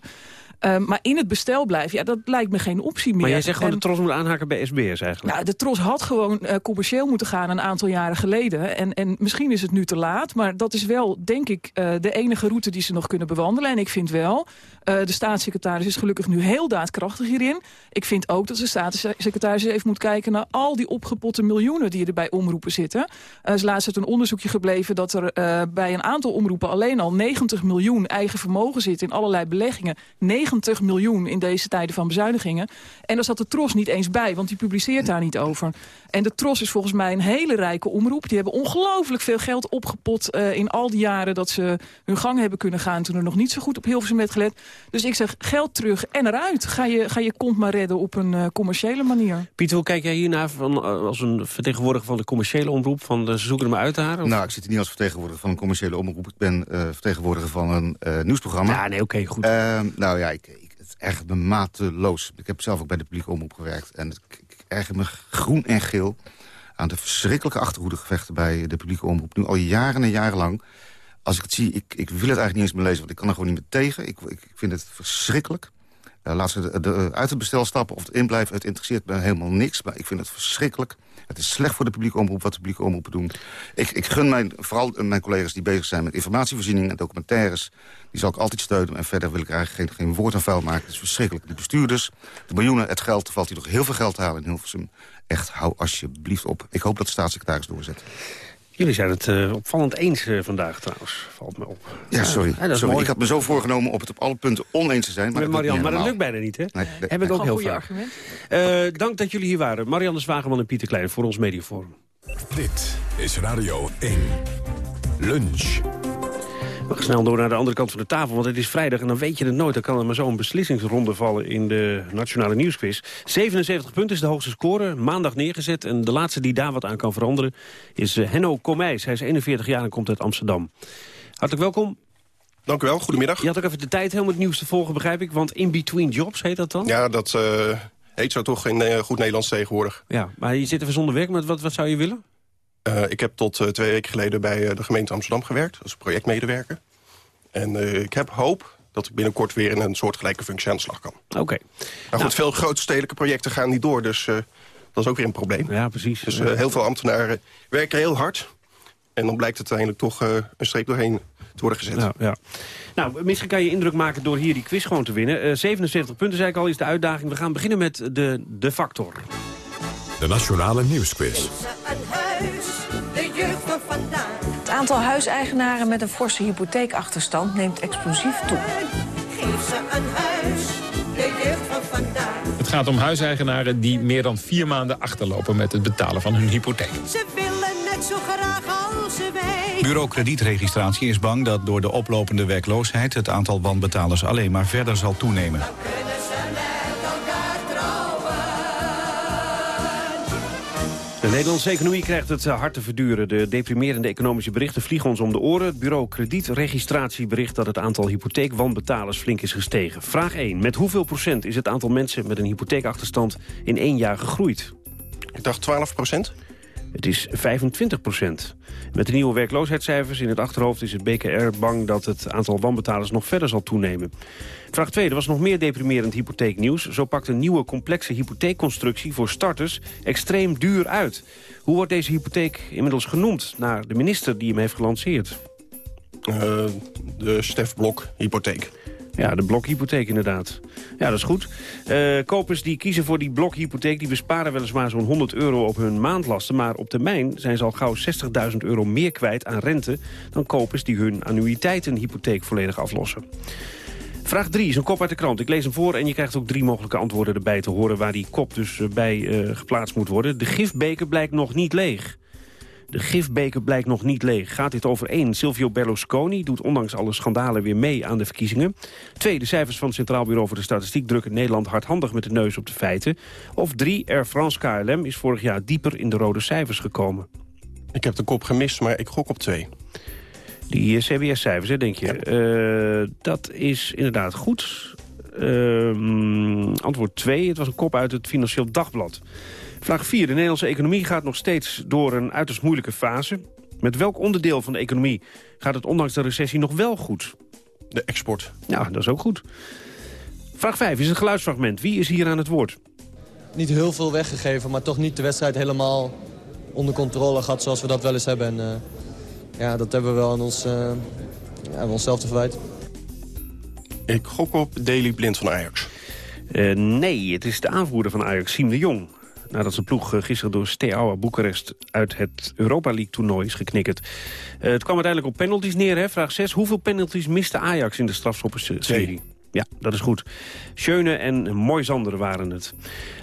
Uh, maar in het bestel blijven, ja, dat lijkt me geen optie meer. Maar jij zegt gewoon en, de Tros moet aanhaken bij SBS eigenlijk? Nou, de Tros had gewoon uh, commercieel moeten gaan een aantal jaren geleden. En, en misschien is het nu te laat, maar dat is wel, denk ik, uh, de enige route die ze nog kunnen bewandelen. En ik vind wel, de staatssecretaris is gelukkig nu heel daadkrachtig hierin. Ik vind ook dat de staatssecretaris even moet kijken naar al die opgepotte miljoenen die er bij omroepen zitten. Er is laatst uit een onderzoekje gebleven dat er bij een aantal omroepen alleen al 90 miljoen eigen vermogen zit in allerlei beleggingen. 90 miljoen in deze tijden van bezuinigingen. En daar zat de Tros niet eens bij, want die publiceert daar niet over. En de Tros is volgens mij een hele rijke omroep. Die hebben ongelooflijk veel geld opgepot uh, in al die jaren dat ze hun gang hebben kunnen gaan... toen er nog niet zo goed op Hilversum werd gelet. Dus ik zeg geld terug en eruit. Ga je, ga je kont maar redden op een uh, commerciële manier. Pieter, hoe kijk jij hiernaar van, uh, als een vertegenwoordiger van de commerciële omroep? Van de, ze zoeken er maar uit daar? Of? Nou, ik zit hier niet als vertegenwoordiger van een commerciële omroep. Ik ben vertegenwoordiger van een nieuwsprogramma. Ja, nee, oké, okay, goed. Ehm, nou ja, ik, ik, het is echt mateloos. Ik heb zelf ook bij de publieke omroep gewerkt. En ik, erger me groen en geel aan de verschrikkelijke achterhoedegevechten bij de publieke omroep. Nu al jaren en jaren lang. Als ik het zie, ik, ik wil het eigenlijk niet eens meer lezen... want ik kan er gewoon niet meer tegen. Ik, ik vind het verschrikkelijk. Uh, laat ze de, uit het bestel stappen of het inblijven. Het interesseert me helemaal niks, maar ik vind het verschrikkelijk. Het is slecht voor de publieke omroep wat de publieke omroepen doen. Ik, ik gun mijn, vooral mijn collega's die bezig zijn met informatievoorziening en documentaires... die zal ik altijd steunen. En verder wil ik eigenlijk geen, geen woord aan vuil maken. Het is verschrikkelijk. De bestuurders, de miljoenen, het geld... valt hier nog heel veel geld te halen in Hilversum. Echt, hou alsjeblieft op. Ik hoop dat de staatssecretaris doorzet. Jullie zijn het uh, opvallend eens uh, vandaag trouwens, valt me op. Ja, sorry. Ja, sorry. Ik had me zo voorgenomen op het op alle punten oneens te zijn. Maar, Met Marianne, maar dat lukt bijna niet, hè? Nee, Heb ik ook heel vaak. Uh, dank dat jullie hier waren. Marianne Zwageman en Pieter Klein voor ons Mediaforum. Dit is Radio 1. Lunch. We gaan snel door naar de andere kant van de tafel, want het is vrijdag... en dan weet je het nooit, dan kan er maar zo'n beslissingsronde vallen... in de Nationale Nieuwsquiz. 77 punten is de hoogste score, maandag neergezet... en de laatste die daar wat aan kan veranderen is uh, Henno Komijs. Hij is 41 jaar en komt uit Amsterdam. Hartelijk welkom. Dank u wel, goedemiddag. Je had ook even de tijd helemaal het nieuws te volgen, begrijp ik. Want in between jobs heet dat dan? Ja, dat uh, heet zo toch in uh, goed Nederlands tegenwoordig. Ja, maar je zit even zonder werk, maar wat, wat zou je willen? Uh, ik heb tot uh, twee weken geleden bij uh, de gemeente Amsterdam gewerkt... als projectmedewerker. En ik heb hoop dat ik binnenkort weer in een soortgelijke functie aan de slag kan. Oké. Okay. Maar goed, nou. veel grootstedelijke projecten gaan niet door, dus dat is ook weer een probleem. Ja, precies. Dus heel veel ambtenaren werken heel hard. En dan blijkt het uiteindelijk toch een streep doorheen te worden gezet. Nou, ja. nou, misschien kan je indruk maken door hier die quiz gewoon te winnen. Uh, 77 punten, zei ik al, is de uitdaging. We gaan beginnen met de, de factor. De Nationale Nieuwsquiz. Het aantal huiseigenaren met een forse hypotheekachterstand neemt explosief toe. Geef ze een huis, de jeugd van vandaag. Het gaat om huiseigenaren die meer dan vier maanden achterlopen met het betalen van hun hypotheek. Ze willen net zo graag als wij. Bureau kredietregistratie is bang dat door de oplopende werkloosheid het aantal wanbetalers alleen maar verder zal toenemen. De Nederlandse economie krijgt het hard te verduren. De deprimerende economische berichten vliegen ons om de oren. Het bureau kredietregistratie bericht dat het aantal hypotheekwanbetalers flink is gestegen. Vraag 1. Met hoeveel procent is het aantal mensen met een hypotheekachterstand in één jaar gegroeid? Ik dacht 12 procent. Het is 25 procent. Met de nieuwe werkloosheidscijfers in het achterhoofd is het BKR bang dat het aantal wanbetalers nog verder zal toenemen. Vraag 2. Er was nog meer deprimerend hypotheeknieuws. Zo pakt een nieuwe complexe hypotheekconstructie voor starters extreem duur uit. Hoe wordt deze hypotheek inmiddels genoemd naar de minister die hem heeft gelanceerd? Uh, de Stef Blok hypotheek. Ja, de blokhypotheek inderdaad. Ja, dat is goed. Uh, kopers die kiezen voor die blokhypotheek... die besparen weliswaar zo'n 100 euro op hun maandlasten... maar op termijn zijn ze al gauw 60.000 euro meer kwijt aan rente... dan kopers die hun annuïteitenhypotheek volledig aflossen. Vraag 3 is een kop uit de krant. Ik lees hem voor en je krijgt ook drie mogelijke antwoorden erbij te horen... waar die kop dus eh, bij uh, geplaatst moet worden. De gifbeker blijkt nog niet leeg. De gifbeker blijkt nog niet leeg. Gaat dit over één? Silvio Berlusconi doet ondanks alle schandalen weer mee aan de verkiezingen. Twee, de cijfers van het Centraal Bureau voor de Statistiek drukken Nederland hardhandig met de neus op de feiten. Of drie, Air France KLM is vorig jaar dieper in de rode cijfers gekomen. Ik heb de kop gemist, maar ik gok op twee. Die CBS-cijfers, denk je. Uh, dat is inderdaad goed. Uh, antwoord 2. Het was een kop uit het Financieel Dagblad. Vraag 4. De Nederlandse economie gaat nog steeds door een uiterst moeilijke fase. Met welk onderdeel van de economie gaat het ondanks de recessie nog wel goed? De export. Ja, dat is ook goed. Vraag 5 is een geluidsfragment. Wie is hier aan het woord? Niet heel veel weggegeven, maar toch niet de wedstrijd helemaal onder controle gehad zoals we dat wel eens hebben. En, uh, ja, dat hebben we wel aan ons, uh, ja, onszelf te verwijten. Ik gok op Daily Blind van Ajax. Uh, nee, het is de aanvoerder van Ajax, Siem de Jong. Nadat zijn ploeg eh, gisteren door Steaua Boekarest uit het Europa League toernooi is geknikkerd. Uh, het kwam uiteindelijk op penalties neer, hè? vraag 6. Hoeveel penalties miste Ajax in de strafschoppenserie? Ja, dat is goed. Schöne en Moisander waren het.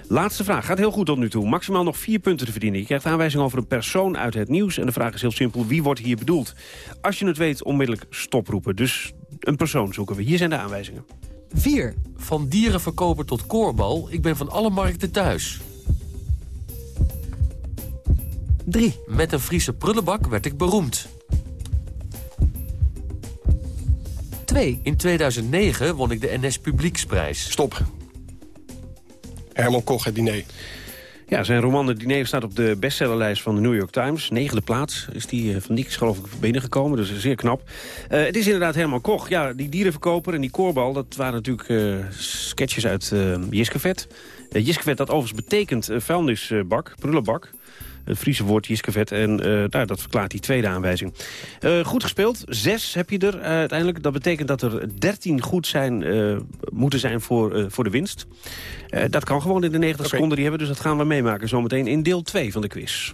Laatste vraag. Gaat heel goed tot nu toe. Maximaal nog vier punten te verdienen. Je krijgt aanwijzing over een persoon uit het nieuws. En de vraag is heel simpel. Wie wordt hier bedoeld? Als je het weet, onmiddellijk stoproepen. Dus een persoon zoeken we. Hier zijn de aanwijzingen. 4. Van dierenverkoper tot koorbal. Ik ben van alle markten thuis. 3. Met een Friese prullenbak werd ik beroemd. 2. In 2009 won ik de NS Publieksprijs. Stop. Herman Koch, het diner. Ja, zijn roman Het Diner staat op de bestsellerlijst van de New York Times. Negende plaats is die eh, van niks geloof ik binnengekomen, dus zeer knap. Uh, het is inderdaad Herman Koch. Ja, die dierenverkoper en die koorbal, dat waren natuurlijk uh, sketches uit uh, Jiskevet. Jiskevet, dat overigens betekent vuilnisbak, prullenbak het Friese woord Jiskevet. En uh, nou, dat verklaart die tweede aanwijzing. Uh, goed gespeeld. Zes heb je er uh, uiteindelijk. Dat betekent dat er dertien goed zijn, moeten zijn voor, voor de winst. dat kan gewoon in de 90 okay. seconden die hebben. Dus dat gaan we meemaken zometeen in deel 2 van de quiz.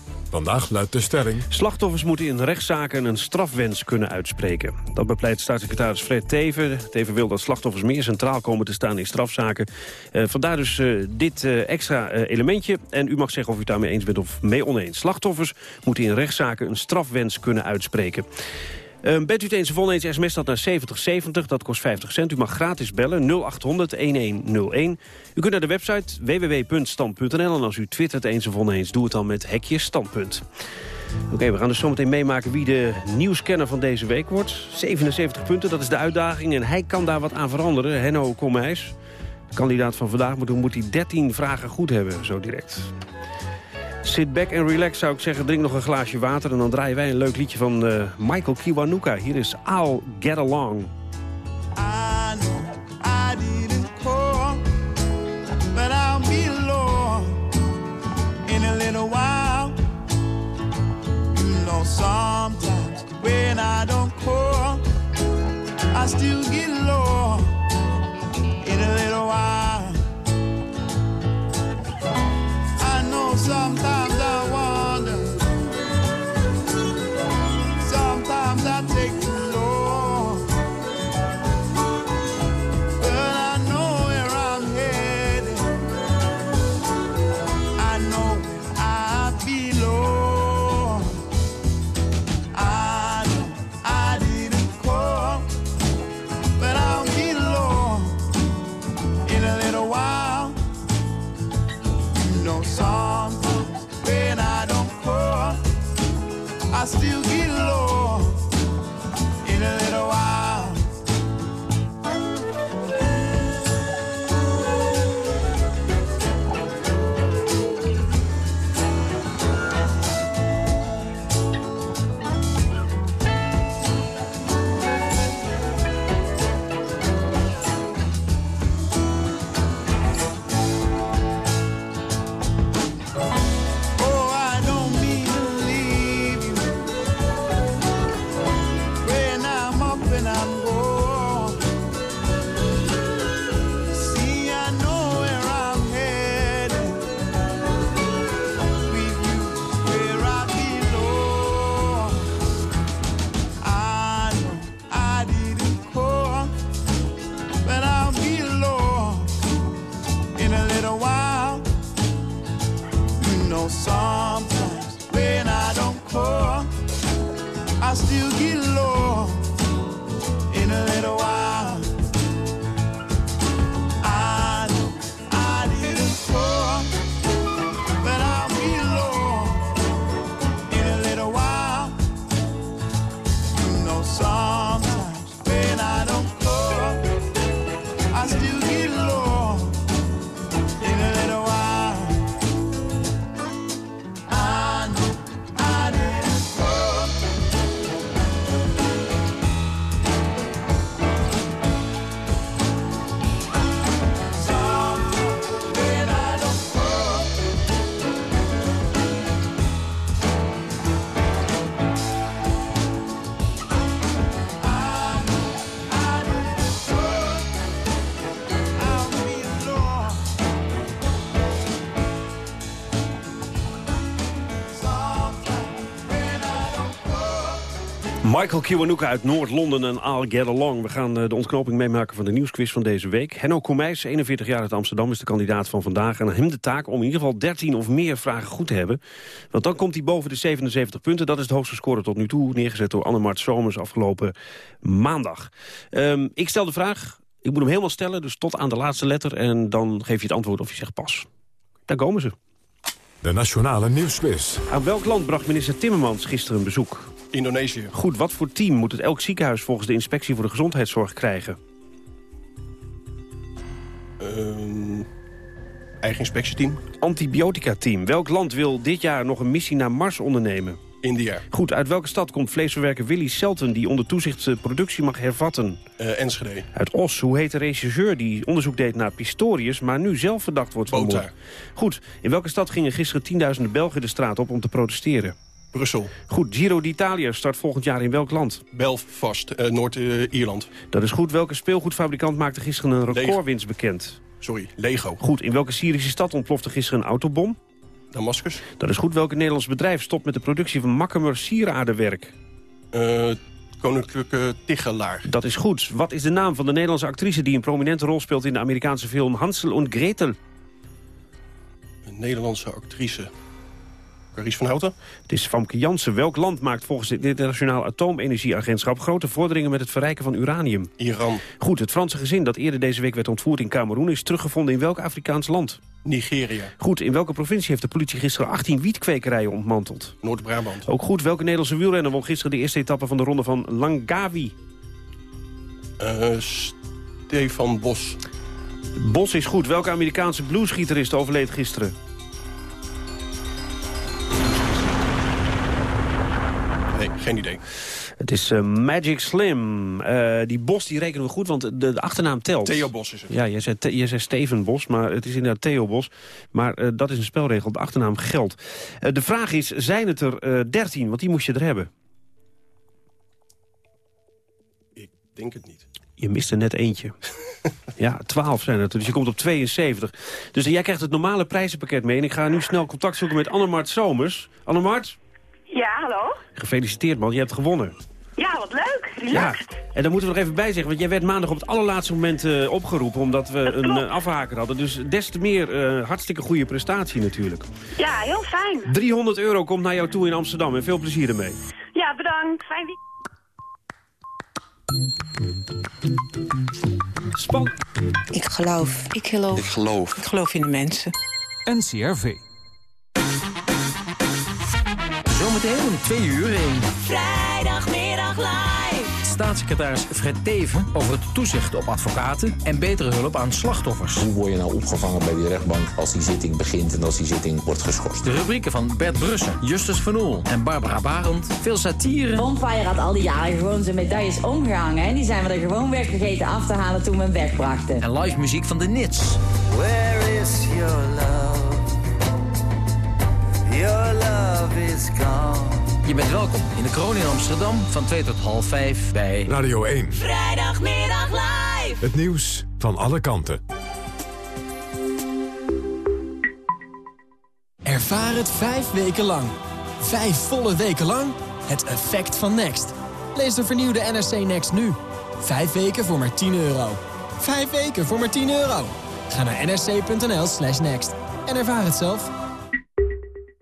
Vandaag luidt de stelling... Slachtoffers moeten in rechtszaken een strafwens kunnen uitspreken. Dat bepleit staatssecretaris Fred Teven. Teven wil dat slachtoffers meer centraal komen te staan in strafzaken. Uh, vandaar dus uh, dit uh, extra elementje. En u mag zeggen of u daarmee eens bent of mee oneens. Slachtoffers moeten in rechtszaken een strafwens kunnen uitspreken. Uh, bent u het eens of oneens, sms dat naar 7070, dat kost 50 cent. U mag gratis bellen, 0800-1101. U kunt naar de website www.stand.nl en als u twittert eens of oneens, doe het dan met hekje standpunt. Oké, we gaan dus zometeen meemaken wie de nieuwskenner van deze week wordt. 77 punten, dat is de uitdaging en hij kan daar wat aan veranderen. Henno Komijs, kandidaat van vandaag, maar moet hij 13 vragen goed hebben, zo direct. Sit back and relax zou ik zeggen. Drink nog een glaasje water en dan draaien wij een leuk liedje van uh, Michael Kiwanuka. Hier is I'll Get Along. Sometimes when I don't call, I still get low in a little while. Sometimes I wonder. Michael Kiwanuka uit Noord-Londen en I'll Get Along. We gaan eh, de ontknoping meemaken van de nieuwsquiz van deze week. Henno Koemeijs, 41 jaar uit Amsterdam, is de kandidaat van vandaag. En aan hem de taak om in ieder geval 13 of meer vragen goed te hebben. Want dan komt hij boven de 77 punten. Dat is het hoogste score tot nu toe, neergezet door Annemart Somers afgelopen maandag. Um, ik stel de vraag, ik moet hem helemaal stellen, dus tot aan de laatste letter. En dan geef je het antwoord of je zegt pas. Daar komen ze. De Nationale Nieuwsquiz. Aan welk land bracht minister Timmermans gisteren een bezoek? Indonesië. Goed, wat voor team moet het elk ziekenhuis volgens de inspectie voor de gezondheidszorg krijgen? Uh, eigen inspectieteam. Antibiotica-team. Welk land wil dit jaar nog een missie naar Mars ondernemen? India. Goed, uit welke stad komt vleesverwerker Willy Selten... die onder toezicht zijn productie mag hervatten? Uh, Enschede. Uit Os. Hoe heet de rechercheur die onderzoek deed naar Pistorius... maar nu zelf verdacht wordt van moord? Goed, in welke stad gingen gisteren tienduizenden Belgen de straat op om te protesteren? Brussel. Goed, Giro d'Italia start volgend jaar in welk land? Belfast, uh, Noord-Ierland. Dat is goed. Welke speelgoedfabrikant maakte gisteren een recordwinst bekend? Sorry, Lego. Goed, in welke Syrische stad ontplofte gisteren een autobom? Damascus. Dat is goed. Welk Nederlands bedrijf stopt met de productie van Makkemer sieradenwerk? Uh, Koninklijke Tichelaar. Dat is goed. Wat is de naam van de Nederlandse actrice... die een prominente rol speelt in de Amerikaanse film Hansel en Gretel? Een Nederlandse actrice. Carice van Houten? Het is Famke Jansen. Welk land maakt volgens het Internationaal Atoomenergieagentschap... grote vorderingen met het verrijken van uranium? Iran. Goed, het Franse gezin dat eerder deze week werd ontvoerd in Cameroen... is teruggevonden in welk Afrikaans land? Nigeria. Goed, in welke provincie heeft de politie gisteren 18 wietkwekerijen ontmanteld? Noord-Brabant. Ook goed, welke Nederlandse wielrenner won gisteren de eerste etappe van de ronde van Langawi? Uh, Stefan Bos. Bos is goed. Welke Amerikaanse bluesgitarist overleed gisteren? Geen idee. Het is uh, Magic Slim. Uh, die Bos die rekenen we goed, want de, de, achternaam telt. Theo Bos is het. Ja, je zei, je zei Steven Bos, maar het is inderdaad Theo Bos. Maar uh, dat is een spelregel, de achternaam geldt. de vraag is, zijn het er 13? Want die moest je er hebben. Ik denk het niet. Je mist er net eentje. ja, 12 zijn het. Dus je komt op 72. Dus jij krijgt het normale prijzenpakket mee. En ik ga nu snel contact zoeken met Annemart Somers. Annemart? Ja, hallo? Gefeliciteerd man, je hebt gewonnen. Ja, wat leuk. Relaxed. Ja, en dan moeten we er even bij zeggen, want jij werd maandag op het allerlaatste moment uh, opgeroepen... omdat we een uh, afhaker hadden. Dus des te meer uh, hartstikke goede prestatie natuurlijk. Ja, heel fijn. 300 euro komt naar jou toe in Amsterdam en veel plezier ermee. Ja, bedankt. Fijn weekend. Span. Ik geloof. Ik geloof. Ik geloof. Ik geloof in de mensen. NCRV. Zometeen om twee uur in... Vrijdagmiddag live. Staatssecretaris Fred Teven over het toezicht op advocaten... en betere hulp aan slachtoffers. Hoe word je nou opgevangen bij die rechtbank als die zitting begint... en als die zitting wordt geschorst? De rubrieken van Bert Brussen, Justus Van Oel en Barbara Barend. Veel satire. Bonfire had al die jaren gewoon zijn medailles omgehangen. En die zijn we er gewoon weer vergeten af te halen toen we hem wegbrachten. En live muziek van de Nits. Where is your love? Your love is gone. Je bent welkom in de kroon in Amsterdam van 2 tot half 5 bij Radio 1. Vrijdagmiddag live. Het nieuws van alle kanten. Ervaar het vijf weken lang. Vijf volle weken lang. Het effect van Next. Lees de vernieuwde NRC Next nu. Vijf weken voor maar 10 euro. Vijf weken voor maar 10 euro. Ga naar nrc.nl slash next. En ervaar het zelf.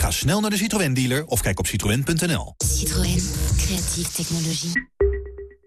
Ga snel naar de Citroën-dealer of kijk op citroën.nl. Citroën. Creatieve technologie.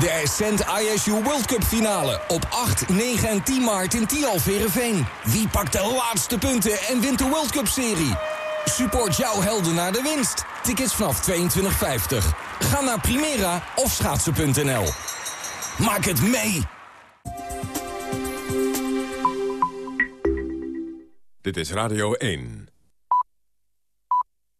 De Ascent ISU World Cup finale op 8, 9 en 10 maart in Tialverenveen. Wie pakt de laatste punten en wint de World Cup serie? Support jouw helden naar de winst. Tickets vanaf 22,50. Ga naar Primera of schaatsen.nl. Maak het mee! Dit is Radio 1.